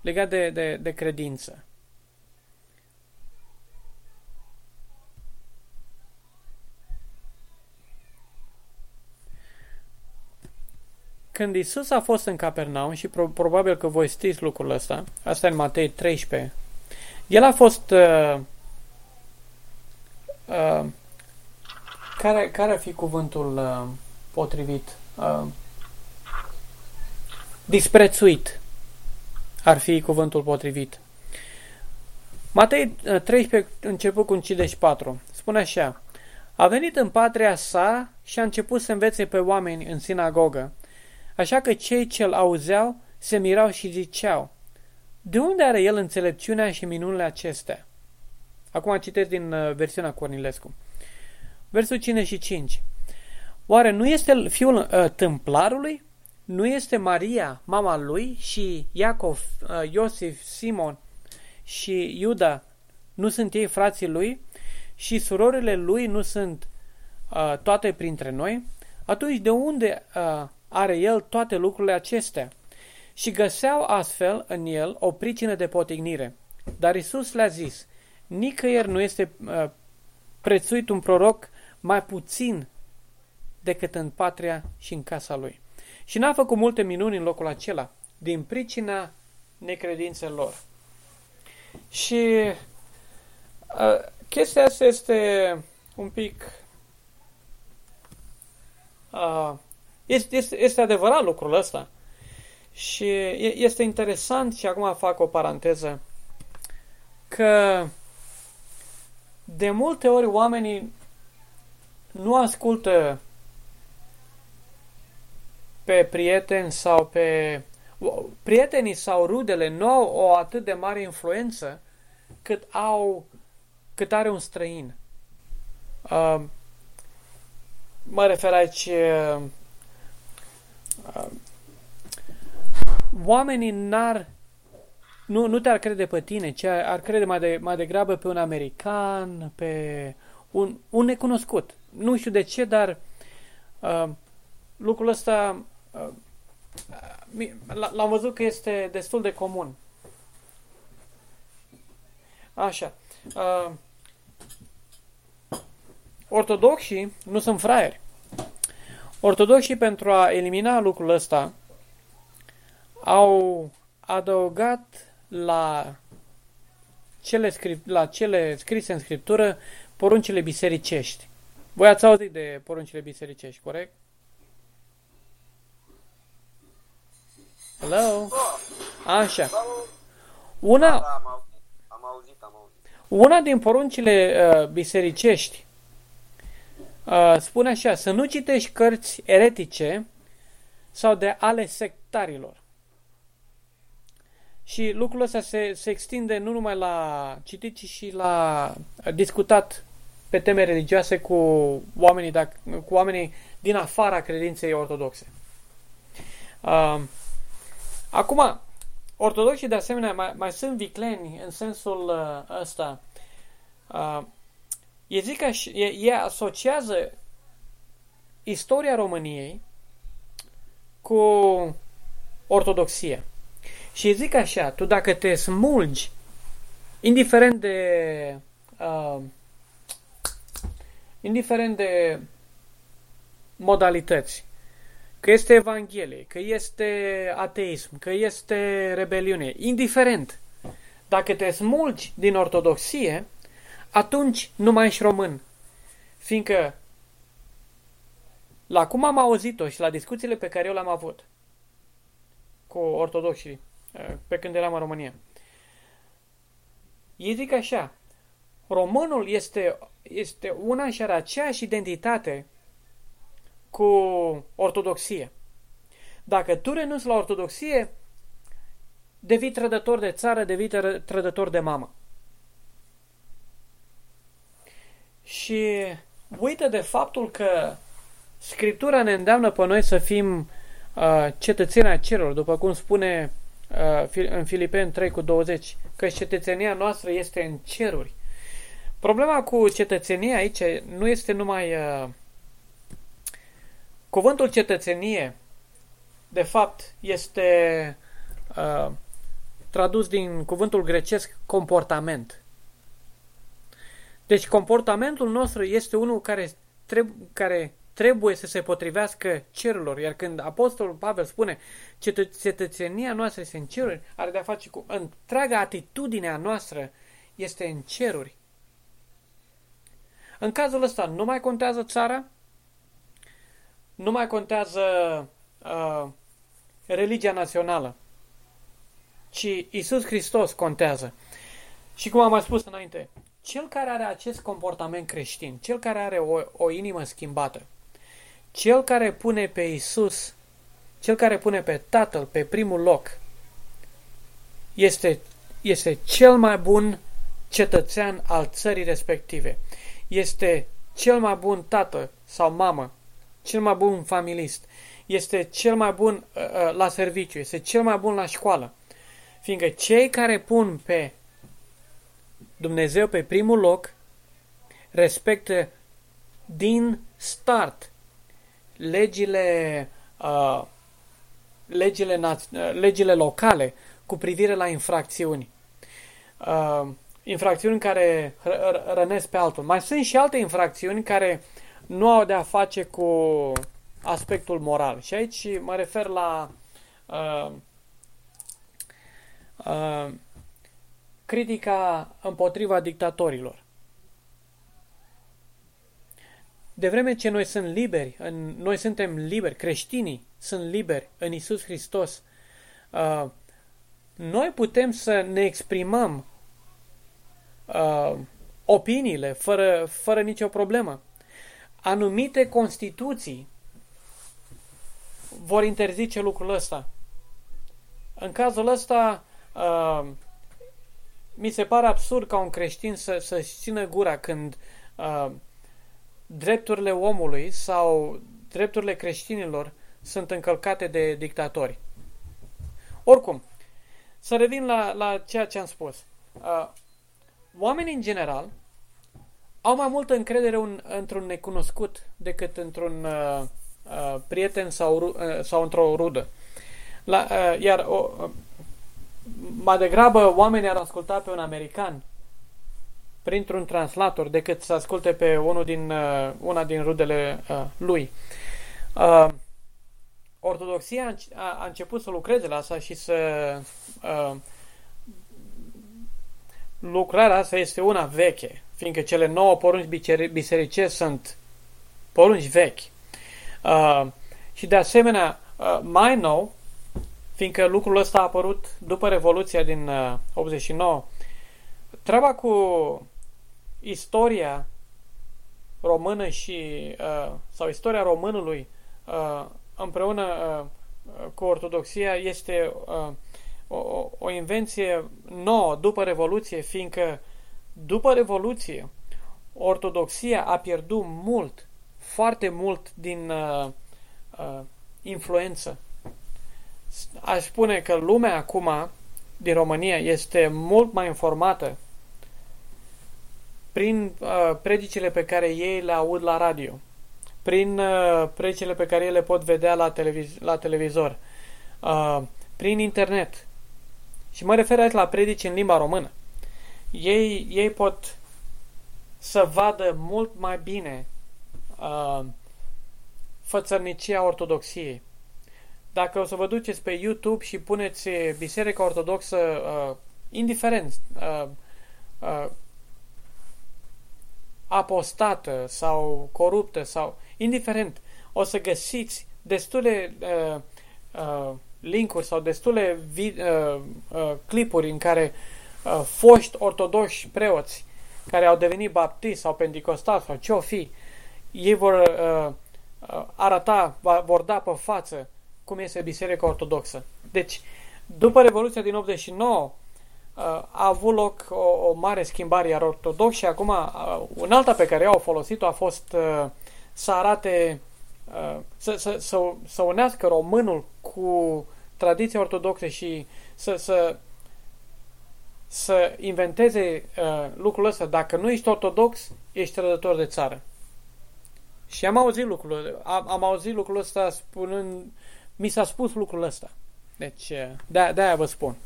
legat de, de, de credință. Când Isus a fost în Capernaum, și pro- probabil că voi știți lucrul ăsta, asta în Matei 13, el a fost uh, uh, care, care ar fi cuvântul uh, potrivit? Uh, disprețuit ar fi cuvântul potrivit. Matei 13, uh, început cu 54, spune așa, A venit în patria sa și a început să învețe pe oameni în sinagogă, așa că cei ce îl auzeau se mirau și ziceau, de unde are el înțelepciunea și minunile acestea? Acum citesc din uh, versiunea Cornilescu. Versul 55. Oare nu este fiul uh, tâmplarului? Nu este Maria, mama lui, și Iacov, uh, Iosif, Simon și Iuda, nu sunt ei frații lui? Și surorile lui nu sunt uh, toate printre noi? Atunci de unde uh, are el toate lucrurile acestea? Și găseau astfel în el o pricină de potignire. Dar Isus le-a zis, nicăieri nu este uh, prețuit un proroc mai puțin decât în patria și în casa lui. Și n-a făcut multe minuni în locul acela, din pricina necredințelor. Și uh, chestia asta este un pic... Uh, este, este, este adevărat lucrul ăsta. Și este interesant, și acum fac o paranteză, că de multe ori oamenii nu ascultă pe prieteni sau pe prietenii sau rudele nu au o atât de mare influență cât au cât are un străin. Uh, mă refer aici uh, uh, oamenii n-ar nu, nu te-ar crede pe tine, ci ar crede mai, de, mai degrabă pe un american, pe un, un necunoscut. Nu știu de ce, dar uh, lucrul ăsta uh, l-am văzut că este destul de comun. Așa. Uh, ortodoxii nu sunt fraieri. Ortodoxii, pentru a elimina lucrul ăsta, au adăugat la cele, scrip, la cele scrise în Scriptură poruncile bisericești. Voi ați auzit de poruncile bisericești, corect? Hello? Așa. Una, Da, am auzit, am auzit, am auzit. una din poruncile uh, bisericești uh, spune așa, să nu citești cărți eretice sau de ale sectarilor. Și lucrul ăsta se, se extinde nu numai la citit, ci și la discutat pe teme religioase cu oamenii, dacă, cu oamenii din afara credinței ortodoxe. Uh, acum, ortodoxii de asemenea mai, mai sunt vicleni în sensul uh, ăsta. Uh, e zic că e, e asociază istoria României cu ortodoxia. Și zic așa, tu dacă te smulgi, indiferent de uh, indiferent de modalități, că este Evanghelie, că este ateism, că este rebeliune, indiferent, dacă te smulgi din ortodoxie, atunci nu mai ești român. Fiindcă la cum am auzit-o și la discuțiile pe care eu le-am avut cu ortodoxii pe când eram în România. Ei zic așa, românul este, este una și are aceeași identitate cu ortodoxie. Dacă tu renunți la ortodoxie, devii trădător de țară, devii trădător de mamă. Și uită de faptul că Scriptura ne îndeamnă pe noi să fim uh, cetățeni a cerului, după cum spune uh, în Filipeni 3 cu 20, că cetățenia noastră este în ceruri. Problema cu cetățenia aici nu este numai uh, cuvântul cetățenie, de fapt, este uh, tradus din cuvântul grecesc comportament. Deci comportamentul nostru este unul care, treb- care trebuie să se potrivească cerurilor. Iar când Apostolul Pavel spune cetățenia noastră este în ceruri, are de-a face cu întreaga atitudinea noastră este în ceruri. În cazul ăsta nu mai contează țara, nu mai contează uh, religia națională, ci Isus Hristos contează. Și cum am mai spus înainte, cel care are acest comportament creștin, cel care are o, o inimă schimbată, cel care pune pe Isus, cel care pune pe Tatăl pe primul loc, este, este cel mai bun cetățean al țării respective. Este cel mai bun tată sau mamă, cel mai bun familist, este cel mai bun uh, uh, la serviciu, este cel mai bun la școală. Fiindcă cei care pun pe Dumnezeu pe primul loc respectă din start legile, uh, legile, uh, legile locale cu privire la infracțiuni. Uh, infracțiuni care rănesc pe altul. Mai sunt și alte infracțiuni care nu au de a face cu aspectul moral. Și aici mă refer la uh, uh, critica împotriva dictatorilor. De vreme ce noi sunt liberi, în, noi suntem liberi, creștinii sunt liberi în Isus Hristos, uh, noi putem să ne exprimăm uh, opiniile fără, fără nicio problemă. Anumite constituții vor interzice lucrul ăsta. În cazul ăsta, uh, mi se pare absurd ca un creștin să, să țină gura când uh, drepturile omului sau drepturile creștinilor sunt încălcate de dictatori. Oricum, să revin la, la ceea ce am spus. Uh, oamenii, în general, au mai multă încredere un, într-un necunoscut decât într-un uh, uh, prieten sau, uh, sau într-o rudă. La, uh, iar uh, mai degrabă oamenii ar asculta pe un american printr-un translator decât să asculte pe unul din, uh, una din rudele uh, lui. Uh, Ortodoxia a, a început să lucreze la asta și să uh, lucrarea asta este una veche, fiindcă cele nouă porunci biserice sunt porunci vechi. Uh, și de asemenea, uh, mai nou, fiindcă lucrul ăsta a apărut după Revoluția din uh, 89, treaba cu istoria română și uh, sau istoria românului uh, împreună uh, cu ortodoxia este uh, o, o invenție nouă după Revoluție, fiindcă după Revoluție ortodoxia a pierdut mult, foarte mult din uh, uh, influență aș spune că lumea acum din România este mult mai informată prin uh, predicile pe care ei le aud la radio, prin uh, predicile pe care ei le pot vedea la, televiz- la televizor, uh, prin internet. Și mă refer aici la predici în limba română. Ei, ei pot să vadă mult mai bine uh, fățărnicia ortodoxiei dacă o să vă duceți pe YouTube și puneți Biserica Ortodoxă, uh, indiferent, uh, uh, apostată sau coruptă sau indiferent, o să găsiți destule uh, uh, linkuri sau destule vi- uh, uh, clipuri în care uh, foști ortodoxi preoți care au devenit baptiști sau pentecostali sau ce-o fi, ei vor uh, uh, arăta, vor da pe față cum este Biserica Ortodoxă. Deci, după Revoluția din 89, uh, a avut loc o, o mare schimbare, iar ortodox și acum uh, un alta pe care au folosit-o a fost uh, să arate, să, să, să, să unească românul cu tradiția ortodoxă și să, să, să inventeze lucrul ăsta. Dacă nu ești ortodox, ești trădător de țară. Și am auzit lucrul, am, am auzit lucrul ăsta spunând, mi s-a spus lucrul ăsta. Deci, eh, de, de-aia vă spun.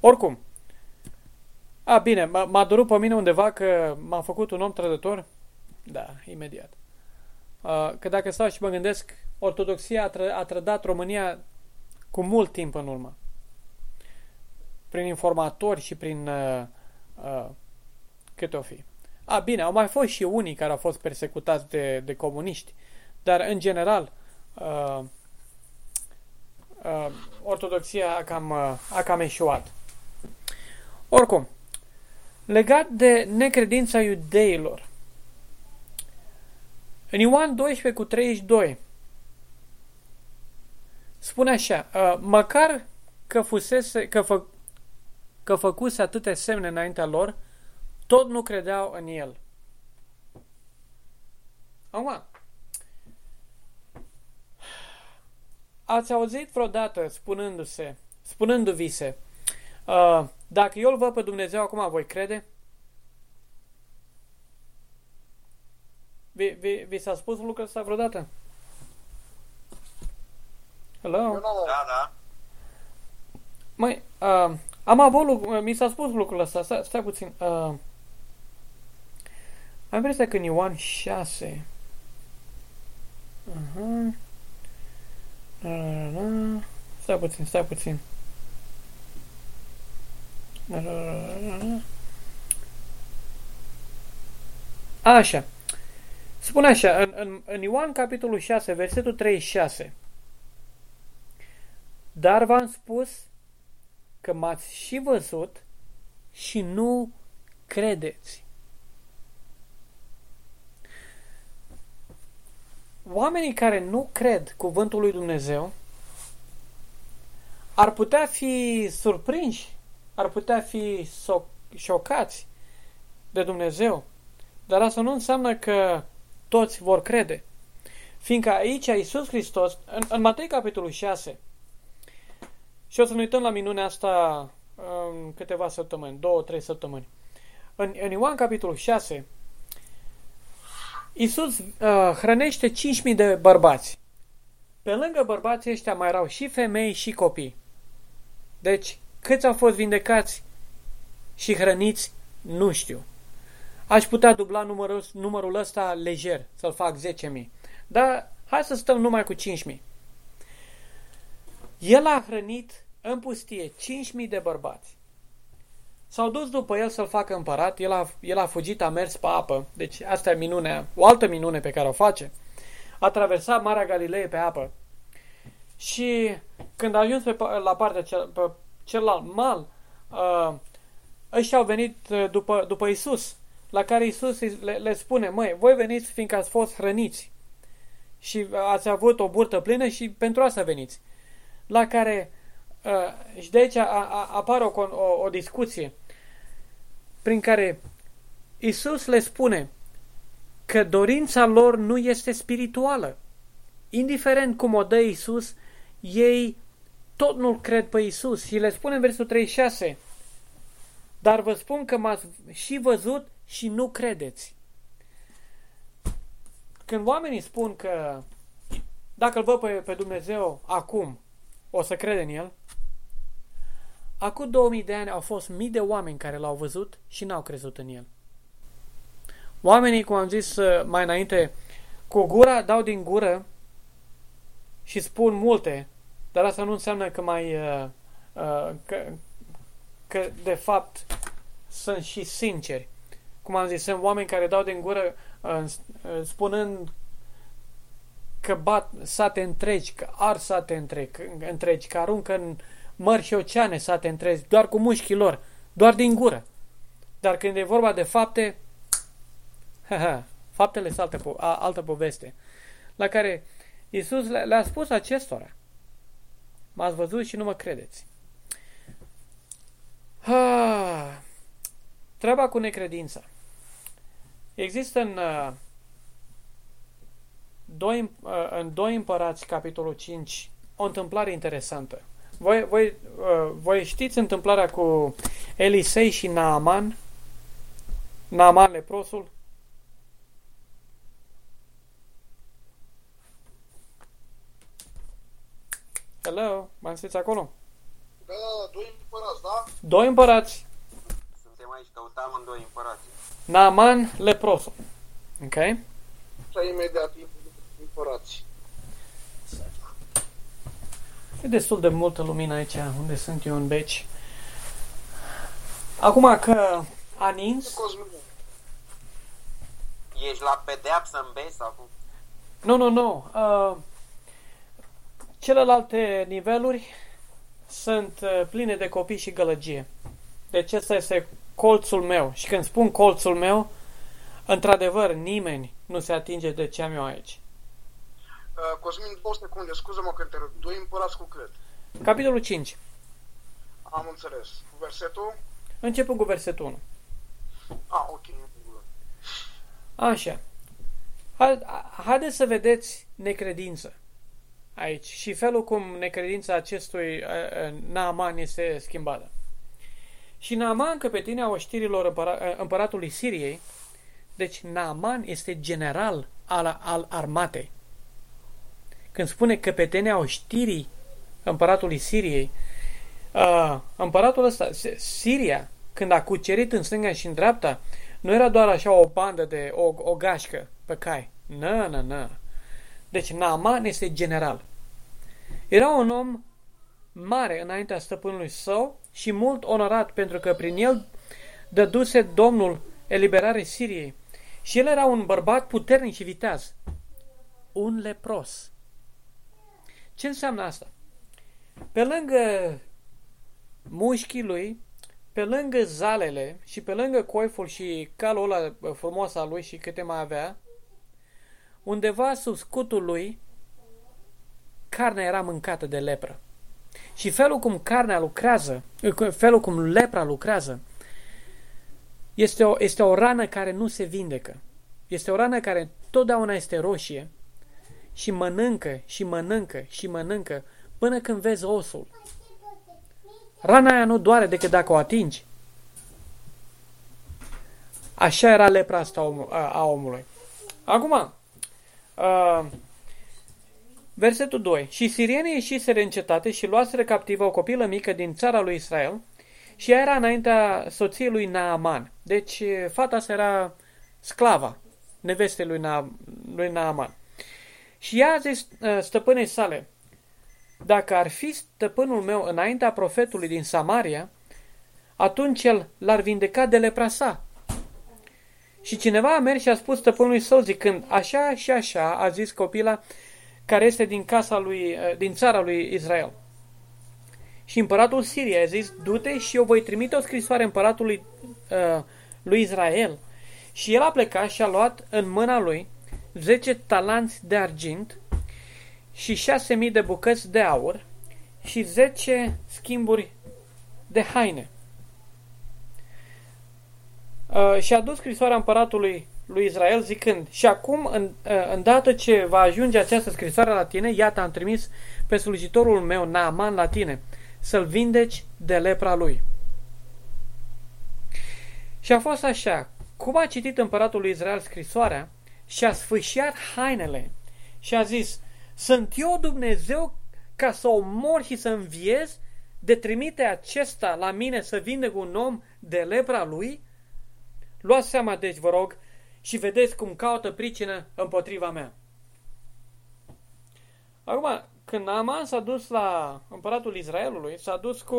Oricum, a, bine, m-a durut pe mine undeva că m-am făcut un om trădător? Da, imediat. Uh, că dacă stau și mă gândesc, Ortodoxia a, tră, a trădat România cu mult timp în urmă. Prin informatori și prin uh, uh, câte o fi. A, bine, au mai fost și unii care au fost persecutați de, de comuniști, dar în general uh, uh, ortodoxia a cam, uh, a cam eșuat. Oricum, legat de necredința iudeilor, în Ioan 12 cu 32 spune așa, uh, măcar că, fusese, că, fă, că făcuse atâtea semne înaintea lor, tot nu credeau în el. Acum, ați auzit vreodată spunându-se, spunându-vi se, uh, dacă eu îl văd pe Dumnezeu acum, voi crede? Vi, vi, vi s-a spus lucrul ăsta vreodată? Hello? Da, da. Măi, uh, am avut, mi s-a spus lucrul ăsta, stai, stai puțin. Uh, am impresia că în Ioan 6. Uh-huh. Stai puțin, stai puțin. Așa. Spune așa, în, în, în Ioan capitolul 6, versetul 36. Dar v-am spus că m-ați și văzut și nu credeți. Oamenii care nu cred cuvântul lui Dumnezeu ar putea fi surprinși, ar putea fi so- șocați de Dumnezeu, dar asta nu înseamnă că toți vor crede. Fiindcă aici Iisus Hristos, în, în Matei capitolul 6, și o să ne uităm la minunea asta în câteva săptămâni, două, trei săptămâni. În, în Ioan capitolul 6, Iisus uh, hrănește 5.000 de bărbați. Pe lângă bărbații ăștia mai erau și femei și copii. Deci, câți au fost vindecați și hrăniți, nu știu. Aș putea dubla numărul, numărul ăsta lejer, să-l fac 10.000. Dar hai să stăm numai cu 5.000. El a hrănit în pustie 5.000 de bărbați. S-au dus după el să-l facă împărat, el a, el a fugit, a mers pe apă, deci asta e minunea, o altă minune pe care o face. A traversat Marea Galilee pe apă și când a ajuns pe, la partea cel, pe celălalt mal, uh, ăștia au venit uh, după, după Isus, la care Isus le, le spune, măi, voi veniți fiindcă ați fost hrăniți și ați avut o burtă plină și pentru asta veniți. La care Uh, și de aici a, a, apare o, o, o discuție prin care Isus le spune că dorința lor nu este spirituală. Indiferent cum o dă Isus, ei tot nu-L cred pe Isus. Și le spune în versul 36, dar vă spun că m-ați și văzut și nu credeți. Când oamenii spun că dacă îl văd pe, pe Dumnezeu acum, o să crede în El, Acum 2000 de ani au fost mii de oameni care l-au văzut și n-au crezut în el. Oamenii, cum am zis uh, mai înainte, cu gura dau din gură și spun multe, dar asta nu înseamnă că mai uh, uh, că, că de fapt sunt și sinceri. Cum am zis, sunt oameni care dau din gură uh, uh spunând că bat sate întregi, că ar sate întregi, întregi că aruncă în mări și oceane sate întregi, doar cu mușchii lor, doar din gură. Dar când e vorba de fapte, faptele sunt altă, po- altă poveste, la care Iisus le-a spus acestora. M-ați văzut și nu mă credeți. Ha, treaba cu necredința. Există în, uh, doi, uh, în 2 împărați, capitolul 5, o întâmplare interesantă. Voi, voi, uh, voi știți întâmplarea cu Elisei și Naaman? Naaman leprosul? Hello, mai sunteți acolo? Da, doi împărați, da? Doi împărați. Suntem aici, căutam în doi împărați. Naaman leprosul. Ok? Și imediat împărați. E destul de multă lumină aici, unde sunt eu în beci. Acum că a nins... Cosmin. Ești la pedeapsă în bei sau cum? Nu, nu, nu. Uh, celelalte niveluri sunt uh, pline de copii și gălăgie. Deci ăsta este colțul meu. Și când spun colțul meu, într-adevăr, nimeni nu se atinge de ce am eu aici. Uh, Cosmin, două secunde, scuză-mă că te rog. Doi împărați cu cât? Capitolul 5. Am înțeles. Versetul? Începem cu versetul 1. Ah, ok. Așa. Ha- Haideți să vedeți necredință aici și felul cum necredința acestui uh, uh, Naaman este schimbată. Și Naaman, căpetenia oștirilor împăra- uh, împăratului Siriei, deci Naaman este general al, al armatei. Când spune căpetenia oștirii împăratului Siriei, uh, împăratul ăsta, S- Siria, când a cucerit în stânga și în dreapta, nu era doar așa o bandă de o, o gașcă pe cai. Nu, nu, nu. Deci Naaman este general. Era un om mare înaintea stăpânului său și mult onorat pentru că prin el dăduse Domnul eliberare Siriei. Și el era un bărbat puternic și viteaz. Un lepros. Ce înseamnă asta? Pe lângă mușchii lui, pe lângă zalele și pe lângă coiful și calul ăla frumos al lui și câte mai avea, undeva sub scutul lui, carnea era mâncată de lepră. Și felul cum carnea lucrează, felul cum lepra lucrează, este o, este o rană care nu se vindecă. Este o rană care totdeauna este roșie și mănâncă și mănâncă și mănâncă până când vezi osul. Rana aia nu doare decât dacă o atingi. Așa era lepra asta a omului. Acum, uh, versetul 2. Și sirienii ieșiseră în cetate și luaseră captivă o copilă mică din țara lui Israel și ea era înaintea soției lui Naaman. Deci fata asta era sclava nevestei lui, Na- lui Naaman. Și ea a zis stăpânei sale, dacă ar fi stăpânul meu înaintea profetului din Samaria, atunci el l-ar vindeca de lepra sa. Și cineva a mers și a spus stăpânului său zicând, așa și așa a zis copila care este din casa lui, din țara lui Israel. Și împăratul Siria a zis, du-te și eu voi trimite o scrisoare împăratului uh, lui Israel. Și el a plecat și a luat în mâna lui 10 talanți de argint și 6.000 de bucăți de aur și 10 schimburi de haine. Uh, și a dus scrisoarea împăratului lui Israel zicând, și acum, în, uh, îndată ce va ajunge această scrisoare la tine, iată, am trimis pe slujitorul meu, Naaman, la tine, să-l vindeci de lepra lui. Și a fost așa, cum a citit împăratul lui Israel scrisoarea și a sfâșiat hainele și a zis, sunt eu Dumnezeu ca să omor și să înviez de trimite acesta la mine să vindec un om de lepra lui? Luați seama, deci, vă rog, și vedeți cum caută pricină împotriva mea. Acum, când Naaman s-a dus la împăratul Israelului, s-a dus cu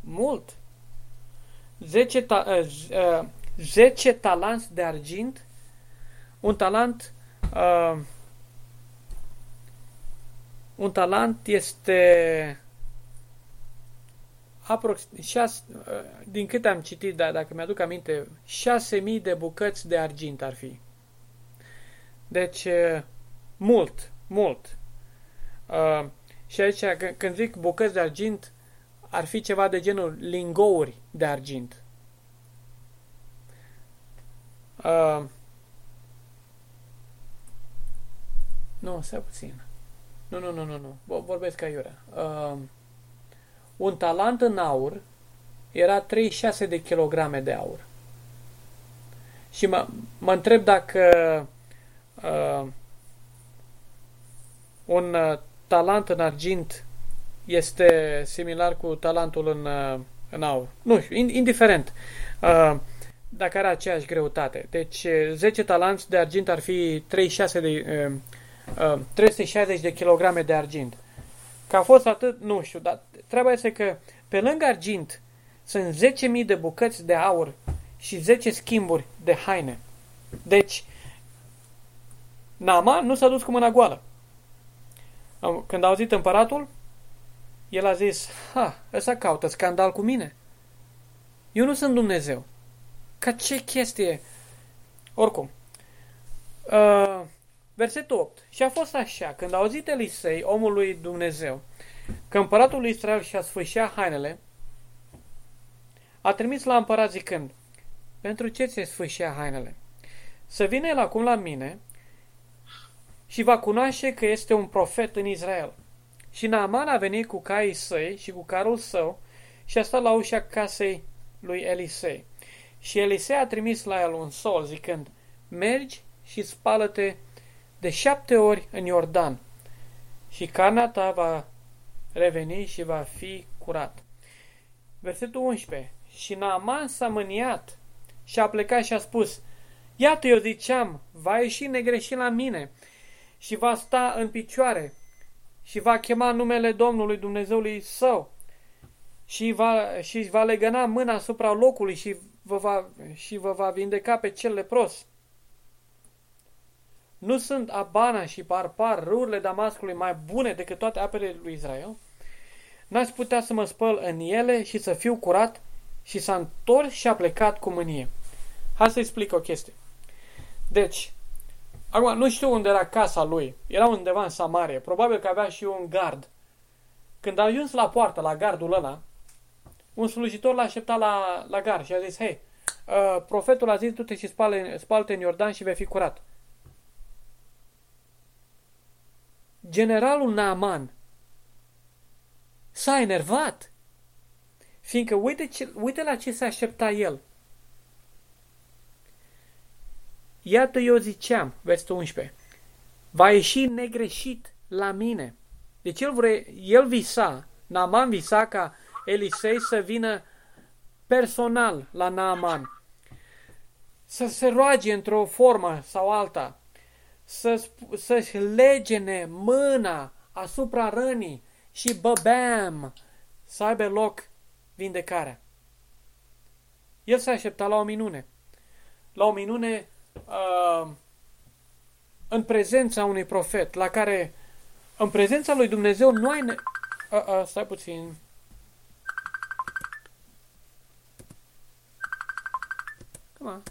mult. 10, ta, uh, 10 talanți de argint, un talent uh, un talent este aproximativ, din câte am citit, dar dacă mi-aduc aminte, 6.000 de bucăți de argint ar fi. Deci, mult, mult. Uh, și aici, când zic bucăți de argint, ar fi ceva de genul lingouri de argint. Uh, nu, stai puțin. Nu, nu, nu, nu, nu. Vorbesc aiurea. Uh, un talant în aur era 36 de kilograme de aur. Și mă, mă întreb dacă uh, un uh, talent în argint este similar cu talentul în, uh, în aur. Nu știu, indiferent. Uh, dacă are aceeași greutate. Deci 10 talanți de argint ar fi 36 de, uh, uh, 360 de kilograme de argint. Că a fost atât, nu știu, dar treaba este că pe lângă argint sunt 10.000 de bucăți de aur și 10 schimburi de haine. Deci, Nama nu s-a dus cu mâna goală. Când a auzit împăratul, el a zis, ha, ăsta caută scandal cu mine. Eu nu sunt Dumnezeu. Ca ce chestie? Oricum. Uh, versetul 8. Și a fost așa, când a auzit Elisei, omul lui Dumnezeu, că împăratul lui Israel și-a sfâșia hainele, a trimis la împărat zicând, pentru ce ți-ai sfâșia hainele? Să vină el acum la mine și va cunoaște că este un profet în Israel. Și Naaman a venit cu caii săi și cu carul său și a stat la ușa casei lui Elisei. Și Elisei a trimis la el un sol zicând, mergi și spală-te de șapte ori în Iordan și carnea ta va reveni și va fi curat. Versetul 11. Și Naaman s-a mâniat și a plecat și a spus, Iată, eu ziceam, va ieși negreșit la mine și va sta în picioare și va chema numele Domnului Dumnezeului său și va, și va legăna mâna asupra locului și vă va, și vă va vindeca pe cel lepros. Nu sunt Abana și Parpar, râurile Damascului, mai bune decât toate apele lui Israel? N-ați putea să mă spăl în ele și să fiu curat? Și s-a întors și a plecat cu mânie. Hai să explic o chestie. Deci, acum nu știu unde era casa lui. Era undeva în Samarie. Probabil că avea și un gard. Când a ajuns la poartă, la gardul ăla, un slujitor l-a așteptat la, la gard și a zis, hei, uh, profetul a zis, du-te și spală, spală în Iordan și vei fi curat. Generalul Naaman s-a enervat, fiindcă uite, ce, uite la ce se aștepta el. Iată eu ziceam, versetul 11, va ieși negreșit la mine. Deci el, vre, el visa, Naaman visa ca Elisei să vină personal la Naaman, să se roage într-o formă sau alta, să, să-și legene mâna asupra rănii și băbeam să aibă loc vindecarea. El s-a așteptat la o minune. La o minune uh, în prezența unui profet, la care în prezența lui Dumnezeu nu ai... Ne- uh, uh, stai puțin. Come on.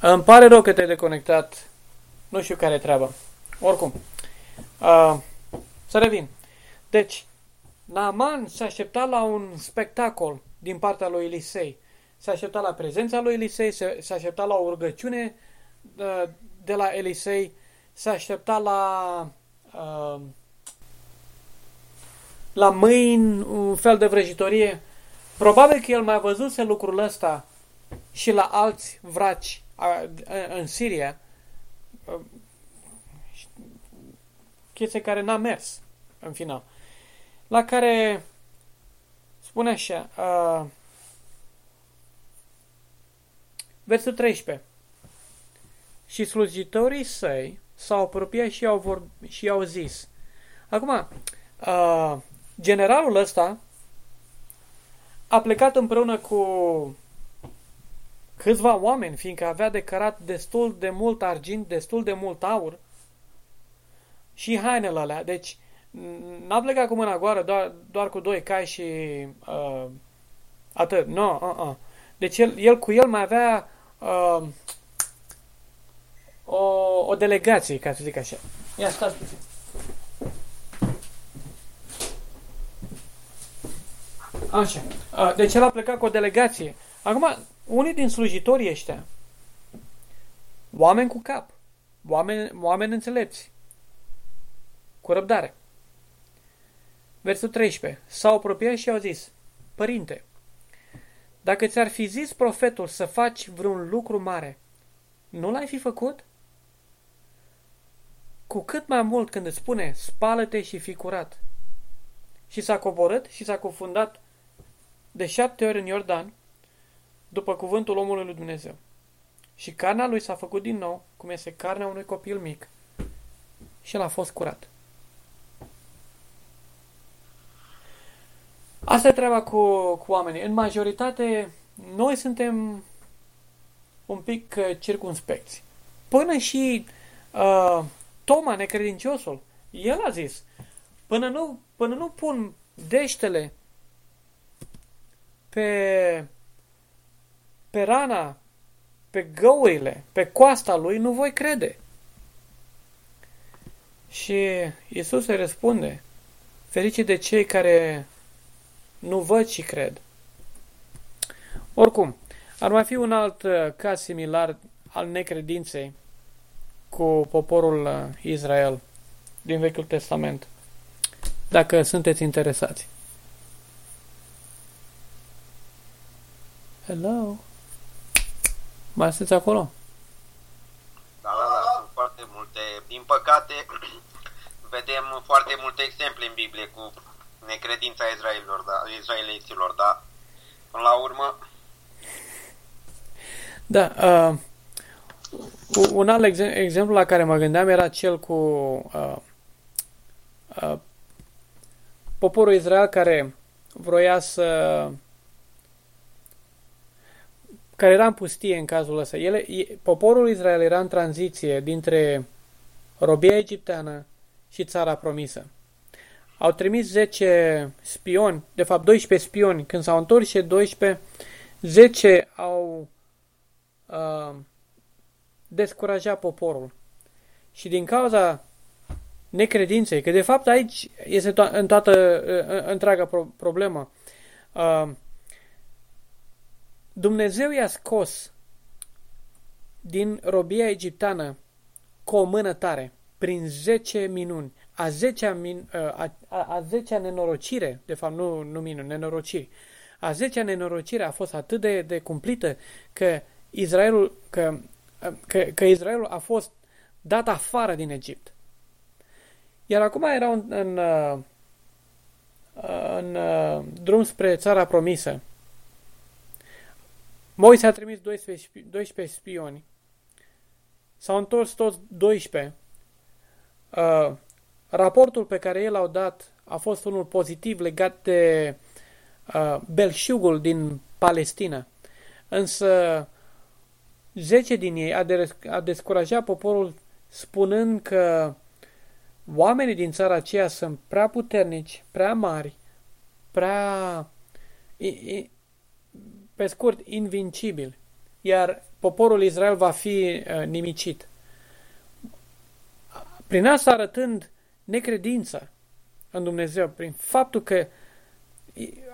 Îmi pare rău că te-ai deconectat. Nu știu care e treaba. Oricum. Uh, să revin. Deci, Naaman se aștepta la un spectacol din partea lui Elisei. Se aștepta la prezența lui Elisei, se, se aștepta la o rugăciune uh, de la Elisei, se aștepta la uh, la mâini, un fel de vrăjitorie. Probabil că el mai văzuse lucrul ăsta și la alți vraci în Siria, chestie care n-a mers în final, la care spune așa, uh, versul 13, și slujitorii săi s-au apropiat și au, vorb, și au zis. Acum, uh, generalul ăsta a plecat împreună cu câțiva oameni, fiindcă avea de cărat destul de mult argint, destul de mult aur și hainele alea. Deci n-a plecat cu mâna goară doar, doar cu doi cai și uh, atât. Nu, no, uh, uh. Deci el, el cu el mai avea uh, o, o delegație, ca să zic așa. Ia stați puțin. Așa. Uh, deci el a plecat cu o delegație. Acum, unii din slujitorii ăștia, oameni cu cap, oameni, oameni înțelepți, cu răbdare. Versul 13. S-au apropiat și au zis, Părinte, dacă ți-ar fi zis profetul să faci vreun lucru mare, nu l-ai fi făcut? Cu cât mai mult când îți spune, spală-te și fi curat. Și s-a coborât și s-a cufundat de șapte ori în Iordan după cuvântul omului lui Dumnezeu. Și carnea lui s-a făcut din nou, cum este carnea unui copil mic. Și el a fost curat. Asta e treaba cu, cu oamenii. În majoritate, noi suntem un pic uh, circunspecți. Până și uh, Toma, necredinciosul, el a zis, până nu, până nu pun deștele pe, pe rana, pe găurile, pe coasta lui, nu voi crede. Și Isus îi răspunde, ferice de cei care nu văd și cred. Oricum, ar mai fi un alt uh, caz similar al necredinței cu poporul uh, Israel din Vechiul Testament, dacă sunteți interesați. Hello? Mai sunteți acolo? Da, da, da, sunt foarte multe. Din păcate, vedem foarte multe exemple în Biblie cu necredința Israelilor, da, israeliților, da. Până la urmă... Da, uh, un alt exemplu la care mă gândeam era cel cu uh, uh, poporul Israel care vroia să care era în pustie în cazul ăsta. Ele, poporul Israel era în tranziție dintre robia egipteană și țara promisă. Au trimis 10 spioni, de fapt 12 spioni, când s-au întors și 12, 10 au uh, descurajat poporul. Și din cauza necredinței, că de fapt aici este to- în toată uh, întreaga pro- problemă, uh, Dumnezeu i-a scos din robia egipteană cu o mână tare, prin 10 minuni. A 10-a, min, a, a, a 10 nenorocire, de fapt nu, nu minuni, nenorociri, a 10-a nenorocire a fost atât de, de cumplită că Israelul, că, că, că Israelul a fost dat afară din Egipt. Iar acum erau în, în, în, în drum spre țara promisă. Moise a trimis 12, 12 spioni. S-au întors toți 12. Uh, raportul pe care el l-au dat a fost unul pozitiv legat de uh, belșugul din Palestina. Însă 10 din ei a, de- a descurajat poporul spunând că oamenii din țara aceea sunt prea puternici, prea mari, prea pe scurt, invincibil, iar poporul Israel va fi uh, nimicit. Prin asta arătând necredința în Dumnezeu, prin faptul că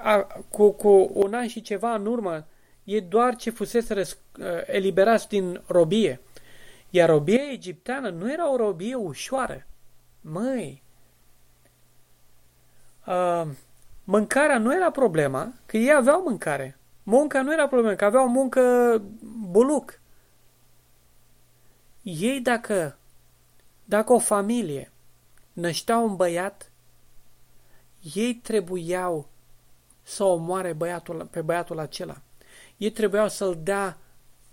a, cu, cu un an și ceva în urmă, e doar ce fusese uh, eliberați din robie. Iar robia egipteană nu era o robie ușoară. Măi, uh, mâncarea nu era problema, că ei aveau mâncare. Munca nu era problemă, că aveau muncă buluc. Ei dacă, dacă o familie năștea un băiat, ei trebuiau să omoare băiatul, pe băiatul acela. Ei trebuiau să-l dea,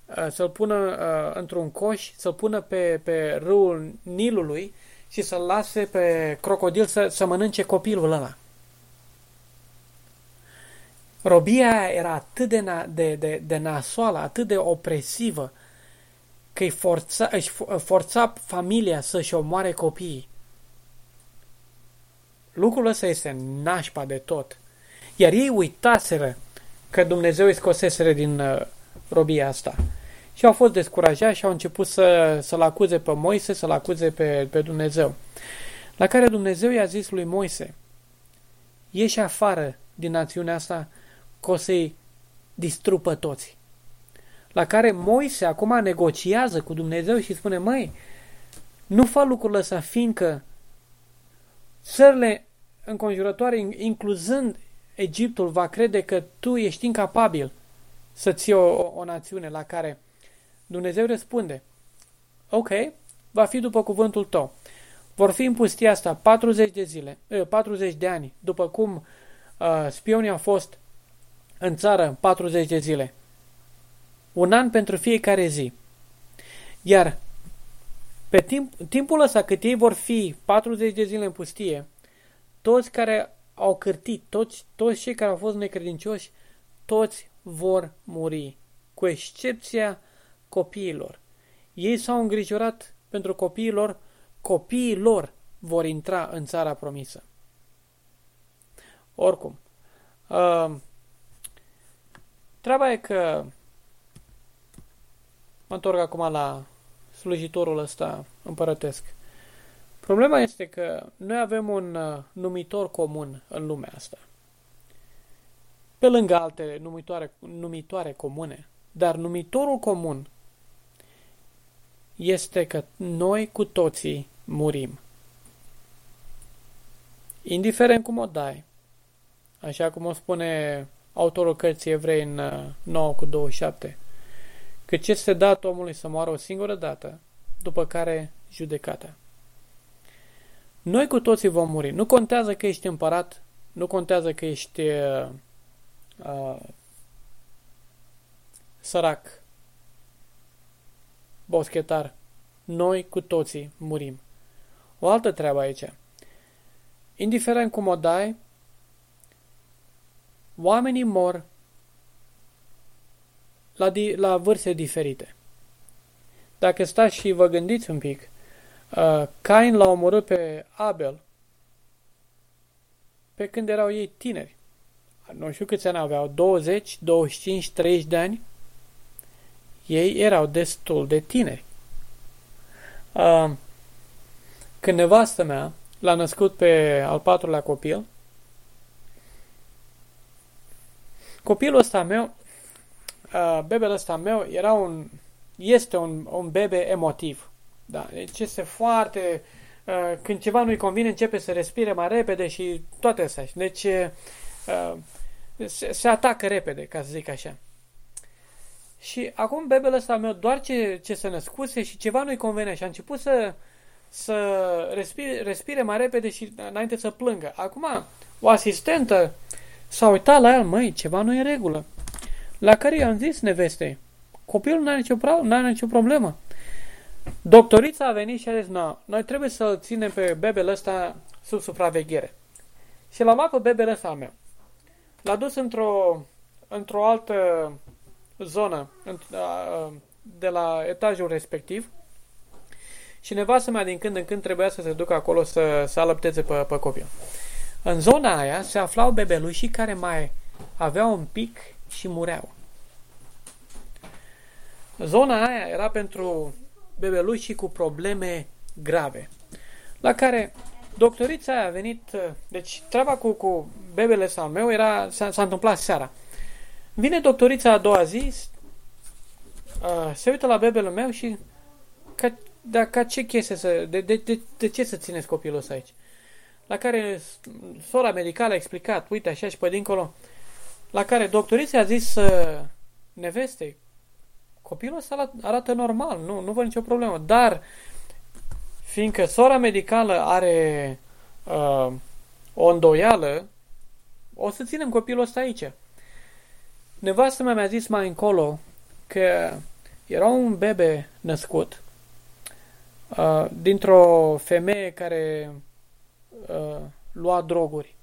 uh, să-l pună uh, într-un coș, să-l pună pe, pe râul Nilului și să-l lase pe crocodil să, să mănânce copilul ăla. Robia era atât de, na, de, de, de nasoală, atât de opresivă, că îi forța, își forța familia să-și omoare copiii. Lucrul ăsta este nașpa de tot. Iar ei uitaseră că Dumnezeu îi scoseseră din uh, robia asta. Și au fost descurajați și au început să, să-l acuze pe Moise, să-l acuze pe, pe Dumnezeu. La care Dumnezeu i-a zis lui Moise, ieși afară din națiunea asta că o să-i distrupă toți. La care Moise acum negociază cu Dumnezeu și spune, măi, nu fă lucrurile ăsta, fiindcă țările înconjurătoare, incluzând Egiptul, va crede că tu ești incapabil să ții o, o, o națiune la care Dumnezeu răspunde, ok, va fi după cuvântul tău. Vor fi în pustia asta 40 de zile, 40 eh, de ani, după cum uh, spionii au fost în țară 40 de zile. Un an pentru fiecare zi. Iar pe timp, timpul ăsta cât ei vor fi 40 de zile în pustie, toți care au cârtit, toți, toți cei care au fost necredincioși, toți vor muri, cu excepția copiilor. Ei s-au îngrijorat pentru copiilor, copiii lor vor intra în țara promisă. Oricum, uh, treaba e că mă întorc acum la slujitorul ăsta împărătesc. Problema este că noi avem un uh, numitor comun în lumea asta. Pe lângă alte numitoare, numitoare comune. Dar numitorul comun este că noi cu toții murim. Indiferent cum o dai, așa cum o spune autorul cărții evrei în 9 uh, cu 27, că ce este dat omului să moară o singură dată, după care judecata. Noi cu toții vom muri. Nu contează că ești împărat, nu contează că ești uh, uh, sărac, boschetar. Noi cu toții murim. O altă treabă aici. Indiferent cum o dai, oamenii mor la, di- la vârste diferite. Dacă stați și vă gândiți un pic, uh, Cain l-a omorât pe Abel pe când erau ei tineri. Nu știu câți ani aveau, 20, 25, 30 de ani. Ei erau destul de tineri. Uh, când nevastă mea l-a născut pe al patrulea copil, copilul ăsta meu, uh, bebele ăsta meu, era un, este un, un bebe emotiv. Da, deci este foarte... Uh, când ceva nu-i convine, începe să respire mai repede și toate astea. Deci uh, se, se atacă repede, ca să zic așa. Și acum bebele ăsta meu doar ce, ce se născuse și ceva nu-i convenea și a început să, să respire, respire mai repede și înainte să plângă. Acum, o asistentă s-a uitat la el, măi, ceva nu e în regulă. La care i-am zis nevestei, copilul nu are nicio, are nicio problemă. Doctorița a venit și a zis, no, noi trebuie să ținem pe bebele ăsta sub supraveghere. Și l-am luat pe bebele ăsta al meu. L-a dus într-o într-o altă zonă de la etajul respectiv și nevastă mea din când în când trebuia să se ducă acolo să, să alăpteze pe, pe copil. În zona aia se aflau bebelușii care mai aveau un pic și mureau. Zona aia era pentru bebelușii cu probleme grave, la care doctorița aia a venit, deci treaba cu, cu bebele sau meu era, s-a, s-a întâmplat seara. Vine doctorița a doua zi, uh, se uită la bebele meu și ca, da, ca ce chestie să, de, de, de, de ce să țineți copilul ăsta aici? La care sora medicală a explicat, uite așa și pe dincolo, la care doctorița a zis uh, nevestei, copilul ăsta arată normal, nu, nu văd nicio problemă, dar fiindcă sora medicală are uh, o îndoială, o să ținem copilul ăsta aici. Nevastă mea mi-a zis mai încolo că era un bebe născut uh, dintr-o femeie care uh, lua droguri.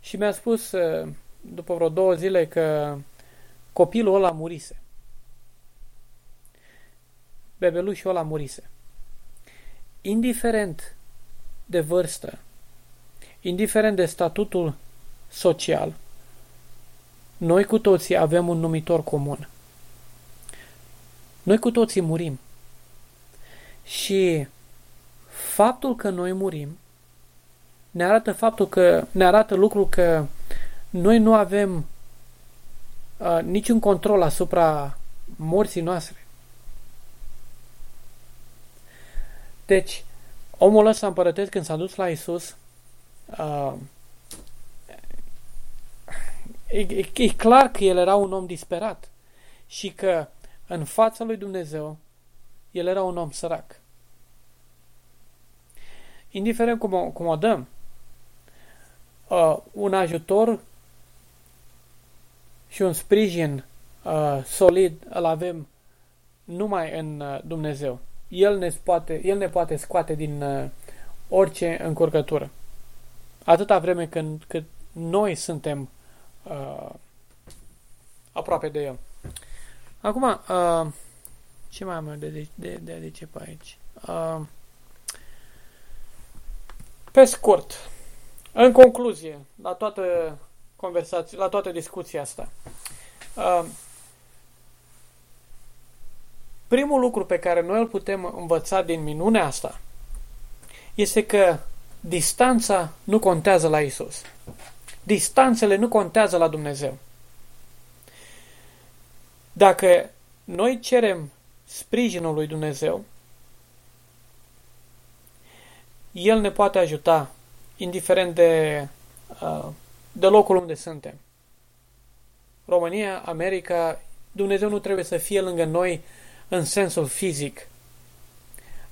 Și mi-a spus uh, după vreo două zile că copilul ăla murise. Bebelușul ăla murise. Indiferent de vârstă, indiferent de statutul social, noi cu toții avem un numitor comun. Noi cu toții murim. Și faptul că noi murim ne arată faptul că ne arată lucrul că noi nu avem uh, niciun control asupra morții noastre. Deci, omul ăsta împărătesc când s-a dus la Isus, uh, e, e, e clar că el era un om disperat și că în fața lui Dumnezeu el era un om sărac. Indiferent cum o, cum o dăm, uh, un ajutor și un sprijin uh, solid îl avem numai în uh, Dumnezeu. El ne, poate, El ne poate scoate din uh, orice încurcătură. Atâta vreme când, cât noi suntem uh, aproape de El. Acum, uh, ce mai am eu de, de, de, de, de ce pe aici? Uh, pe scurt, în concluzie, la toată conversația, la toată discuția asta, uh, primul lucru pe care noi îl putem învăța din minunea asta este că distanța nu contează la Isus. Distanțele nu contează la Dumnezeu. Dacă noi cerem sprijinul lui Dumnezeu, El ne poate ajuta, indiferent de, uh, de locul unde suntem. România, America, Dumnezeu nu trebuie să fie lângă noi în sensul fizic.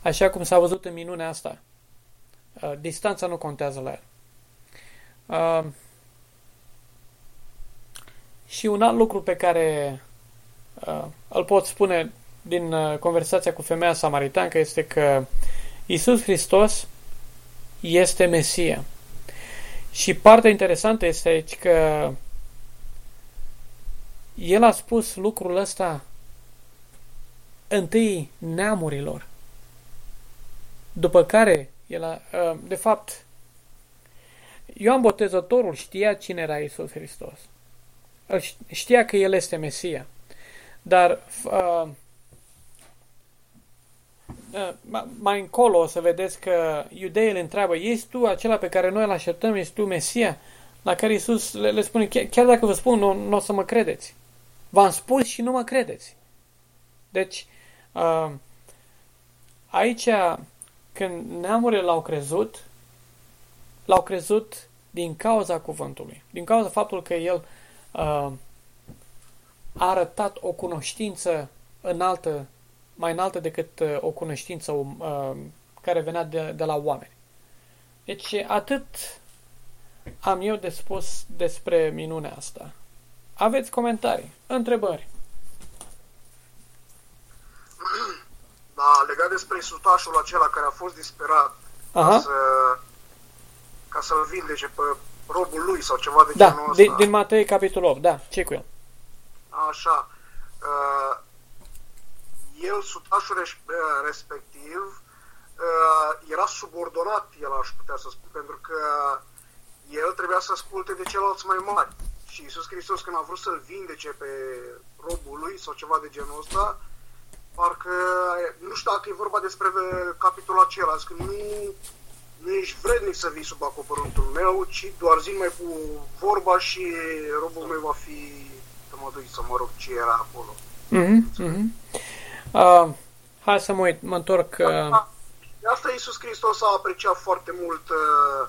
Așa cum s-a văzut în minunea asta. Uh, distanța nu contează la el. Uh, și un alt lucru pe care uh, îl pot spune din uh, conversația cu femeia samaritancă este că Isus Hristos este Mesia. Și partea interesantă este aici că el a spus lucrul ăsta întâi neamurilor. După care, el a, ă, de fapt, Ioan Botezătorul știa cine era Isus Hristos. Știa că El este Mesia. Dar uh, mai încolo o să vedeți că iudeii îl întreabă, ești tu acela pe care noi îl așteptăm, ești tu Mesia? La care Isus le, le spune, chiar dacă vă spun, nu, nu o să mă credeți. V-am spus și nu mă credeți. Deci, uh, aici, când neamurile l-au crezut, l-au crezut din cauza cuvântului, din cauza faptului că el uh, a arătat o cunoștință înaltă, mai înaltă decât uh, o cunoștință uh, care venea de, de la oameni. Deci atât am eu de spus despre minunea asta. Aveți comentarii, întrebări? Da, legat despre sutașul acela care a fost disperat Aha. ca, să, ca să-l vindece pe robul lui sau ceva de da, genul ăsta. Din, din Matei, capitolul 8, da, ce cu el? Așa. Uh, el, sutașul uh, respectiv, uh, era subordonat, el aș putea să spun, pentru că el trebuia să asculte de ceilalți mai mari. Și Iisus Hristos, când a vrut să-l vindece pe robul lui sau ceva de genul ăsta, parcă, nu știu dacă e vorba despre capitolul acela, că nu, nu ești vrednic să vii sub acoperământul meu, ci doar zi mai cu vorba și robul meu va fi tămăduit, să mă rog ce era acolo. Mm-hmm, mm-hmm. Uh, hai să mă, uit, mă întorc. Uh... De asta Iisus Hristos a apreciat foarte mult uh,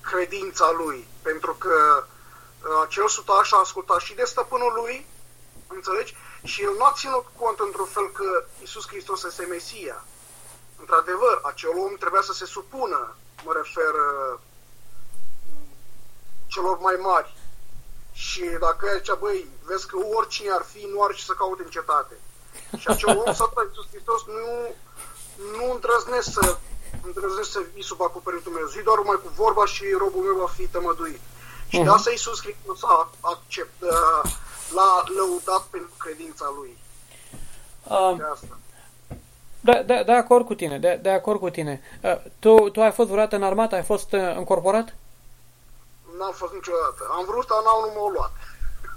credința lui, pentru că uh, acel sutaș a ascultat și de stăpânul lui, înțelegi? Și el nu a ținut cont într-un fel că Isus Hristos este Mesia. Într-adevăr, acel om trebuia să se supună, mă refer uh, celor mai mari. Și dacă zicea, băi, vezi că oricine ar fi, nu are ce să caute în cetate. Și acel om s-a Iisus Hristos nu, nu îndrăznesc să îndrăznesc să vii sub acoperitul meu. Zi doar mai cu vorba și robul meu va fi tămăduit. Și uh-huh. de asta Iisus Hristos a accept, uh, l-a lăudat pentru credința lui. Uh, de asta. Da, de, de acord cu tine, de, de acord cu tine. Uh, tu, tu ai fost vreodată în armată? Ai fost uh, încorporat? N-am fost niciodată. Am vrut, dar n-au nu m-au luat.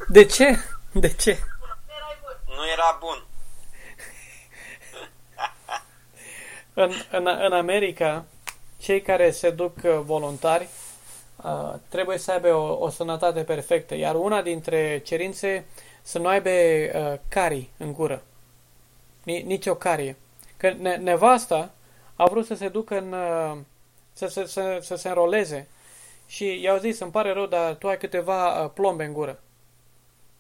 De ce? De ce? Nu era bun. În, în, în America, cei care se duc uh, voluntari uh, trebuie să aibă o, o sănătate perfectă, iar una dintre cerințe să nu aibă uh, carii în gură. Nici o carie. Că ne, nevasta a vrut să se ducă în... Uh, să, să, să, să se înroleze și i-au zis, îmi pare rău, dar tu ai câteva uh, plombe în gură.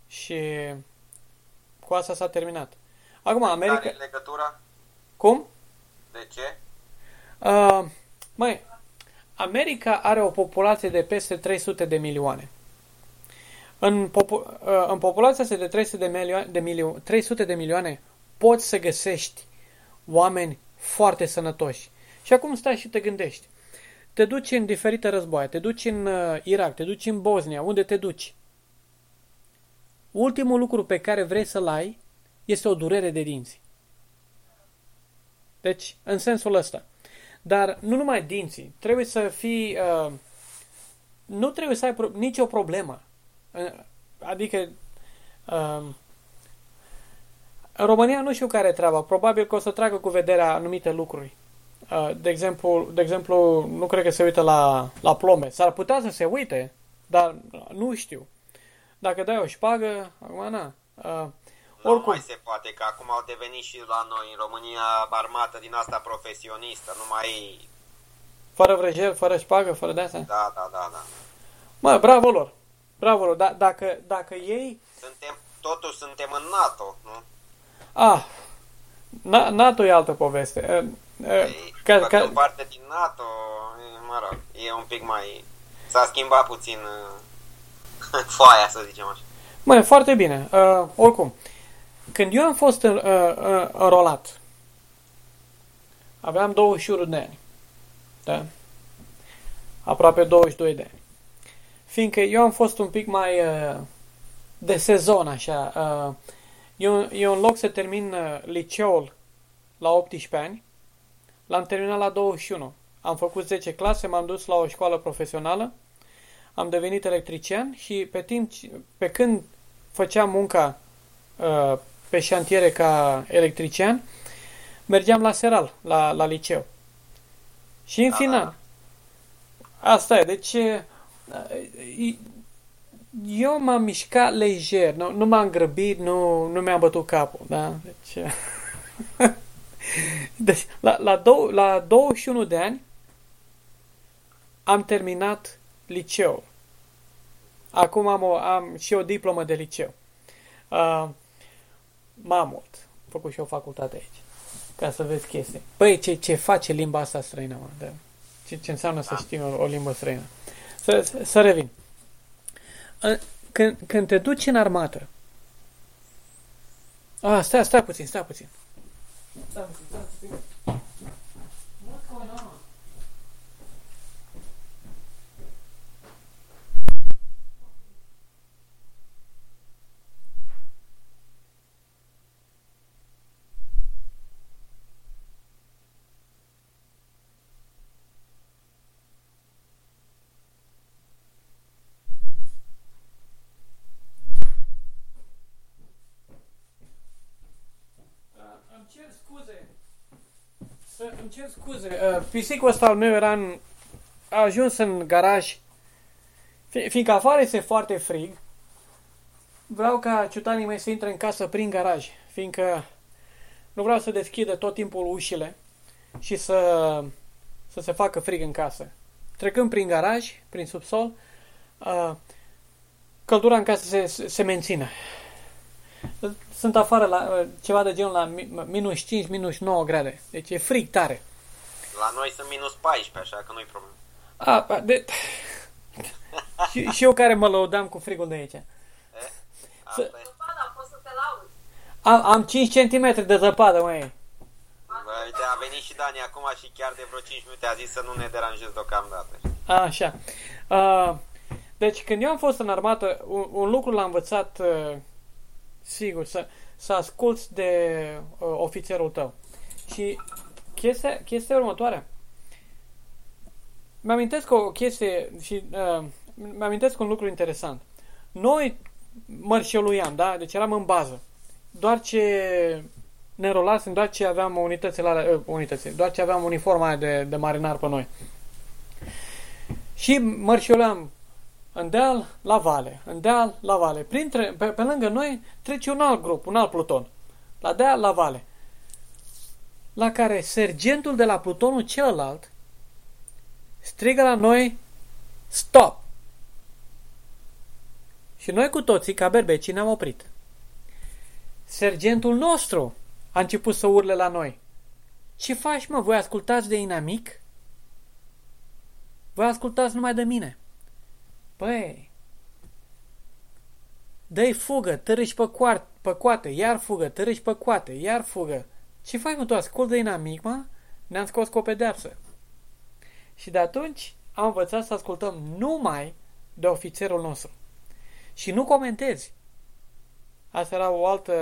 Și cu asta s-a terminat. Acum, America... Care legătura? Cum? De ce? Uh, măi, America are o populație de peste 300 de milioane. În, popu- uh, în populația asta de 300 de, milioane, de, milio- 300 de milioane poți să găsești oameni foarte sănătoși. Și acum stai și te gândești. Te duci în diferite războaie, te duci în uh, Irak, te duci în Bosnia, unde te duci? Ultimul lucru pe care vrei să-l ai este o durere de dinți. Deci, în sensul ăsta. Dar nu numai dinții. Trebuie să fii... Uh, nu trebuie să ai pro- nicio problemă. Uh, adică... Uh, în România nu știu care e treaba. Probabil că o să tragă cu vederea anumite lucruri. Uh, de, exemplu, de exemplu, nu cred că se uită la, la plome. S-ar putea să se uite, dar nu știu. Dacă dai o șpagă, acum na. Uh, Nu oricum, mai se poate, că acum au devenit și la noi în România armată din asta profesionistă, nu mai... fără vrăjel, fără șpagă, fără de asta. Da, da, da, da. Mă, bravo lor. Bravo lor. Da, dacă, dacă ei... Suntem, totuși suntem în NATO, nu? Ah, Na- NATO e altă poveste. Uh, uh, Ei, ca, făcând ca, parte din NATO, e, mă rog, e un pic mai... S-a schimbat puțin uh, foaia, să zicem așa. mă, e foarte bine. Uh, oricum, când eu am fost uh, uh, înrolat, aveam 21 de ani. Da? Aproape 22 de ani. Fiindcă eu am fost un pic mai uh, de sezon, așa. Uh, eu, eu în loc să termin uh, liceul la 18 ani, l-am terminat la 21. Am făcut 10 clase, m-am dus la o școală profesională, am devenit electrician și pe timp, ce- pe când făceam munca uh, pe șantiere ca electrician, mergeam la seral, la, la liceu. Și în Da, final, asta e, deci uh, eu m-am mișcat lejer, nu, nu m-am grăbit, nu, nu mi-am bătut capul, da? Deci, deci la, la, dou, la 21 de ani am terminat liceu. Acum am, o, am și o diplomă de liceu. Uh, m-am mult. Am făcut și o facultate aici. Ca să vezi chestii. Păi, ce, ce face limba asta străină, mă? De, ce, ce înseamnă să știi o, o limbă străină. Să, să, să revin. Uh, Când, când te duci în armată, Ah, stai, stai puțin, stai puțin. Stai puțin, stai puțin. What's going on? Uh, îmi cer scuze. Să, îmi cer scuze. Uh, pisicul ăsta al meu era în, a ajuns în garaj. Fi, fiindcă afară este foarte frig, vreau ca ciutanii mei să intre în casă prin garaj. Fiindcă nu vreau să deschidă tot timpul ușile și să, să se facă frig în casă. Trecând prin garaj, prin subsol, uh, căldura în casă se, se, se menține. Sunt afară la uh, ceva de genul la mi- minus 5, minus 9 grade. Deci e frig tare. La noi sunt minus 14, așa că nu-i problemă. A, a, de... și, și eu care mă lăudam cu frigul de aici. Asta e. Zăpada, poți să te lauzi. Am, am 5 cm de zăpadă, măi. Bă, uite, a venit și Dani acum și chiar de vreo 5 minute a zis să nu ne deranjezi deocamdată. Așa. Uh, deci când eu am fost în armată, un, un lucru l-am învățat, uh, sigur, să, să asculți de uh, ofițerul tău. Și chestia, chestia următoare. Mi-amintesc o chestie și uh, mi-amintesc un lucru interesant. Noi mărșeluiam, da? Deci eram în bază. Doar ce ne înrolasem, doar ce aveam unitățile alea, uh, unitățile, doar ce aveam uniforma aia de, de marinar pe noi. Și mărșuleam în deal la vale, în deal la vale. Printre, pe, pe lângă noi trece un alt grup, un alt pluton. La deal la vale. La care sergentul de la plutonul celălalt strigă la noi Stop! Și noi cu toții, ca berbecii, ne-am oprit. Sergentul nostru a început să urle la noi. Ce faci, mă? Voi ascultați de inamic? Voi ascultați numai de mine. Păi, dă fugă, târâși pe, coart, pe coate, iar fugă, târâși pe coate, iar fugă. Ce faci, mă, tu ascult de inamic, mă? Ne-am scos cu o pedeapsă. Și de atunci am învățat să ascultăm numai de ofițerul nostru. Și nu comentezi. Asta era o altă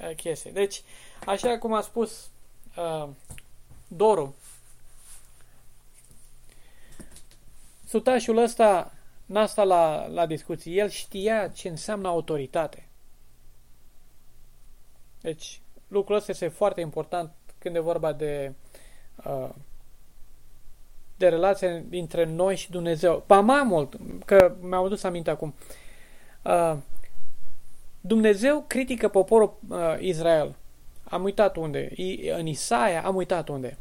uh, chestie. Deci, așa cum a spus uh, Doru, sutașul ăsta n-a stat la, la discuții. El știa ce înseamnă autoritate. Deci, lucrul ăsta este foarte important când e vorba de uh, de relație dintre noi și Dumnezeu. Ba mai mult, că mi-am adus aminte acum. Uh, Dumnezeu critică poporul uh, Israel. Am uitat unde. În Isaia am uitat unde.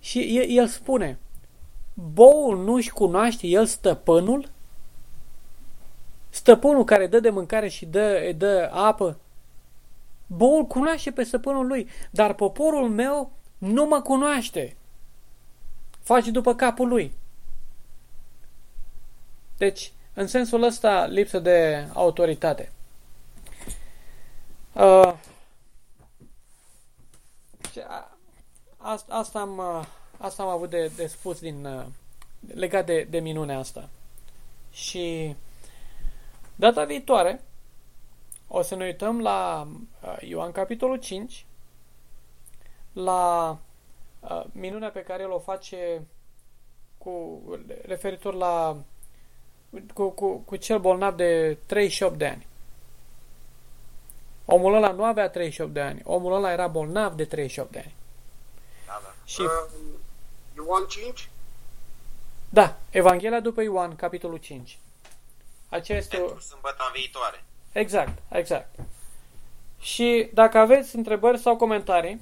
Și el, el spune, boul nu-și cunoaște el stăpânul? Stăpânul care dă de mâncare și dă, dă apă? Boul cunoaște pe stăpânul lui, dar poporul meu nu mă cunoaște. Face după capul lui. Deci, în sensul ăsta, lipsă de autoritate. Uh, asta, asta, am, uh, asta am avut de, de spus din, uh, legat de, de minunea asta. Și data viitoare o să ne uităm la uh, Ioan capitolul 5, la uh, minunea pe care el o face cu referitor la cu, cu, cu cel bolnav de 38 de ani. Omul ăla nu avea 38 de ani. Omul ăla era bolnav de 38 de ani. Da, da. Și, Uh, Ioan 5? da, Evanghelia după Ioan, capitolul 5. Aceea este o... Pentru sâmbătă viitoare. Exact, exact. Și dacă aveți întrebări sau comentarii,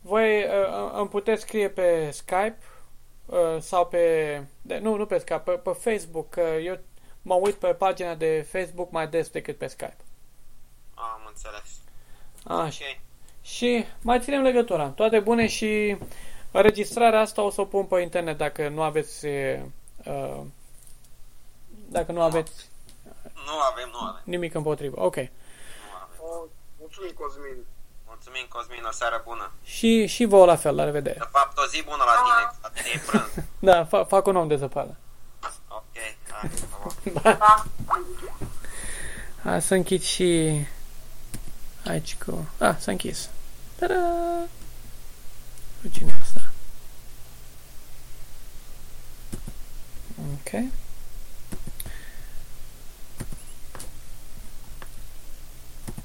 voi uh, îmi puteți scrie pe Skype uh, sau pe... De, nu, nu pe Skype, pe, pe Facebook. că eu mă uit pe pagina de Facebook mai des decât pe Skype. Am înțeles. Așa. Ok. Și mai ținem legătura. Toate bune și înregistrarea asta o să o pun pe internet dacă nu aveți... Uh, dacă nu aveți Nu avem, nu avem. nimic împotrivă. Ok. Nu avem. Uh, mulțumim, Cosmin. Mulțumim, Cosmin, o seară bună. Și, și vouă la fel, la revedere. De fapt, o zi bună la tine, că e prânz. Da, fa- fac un om de zăpadă. Ok, hai, pa, pa. Da. Hai să închid și aici cu... Ah, s-a închis. Ta-da! Cu cine e asta? Ok.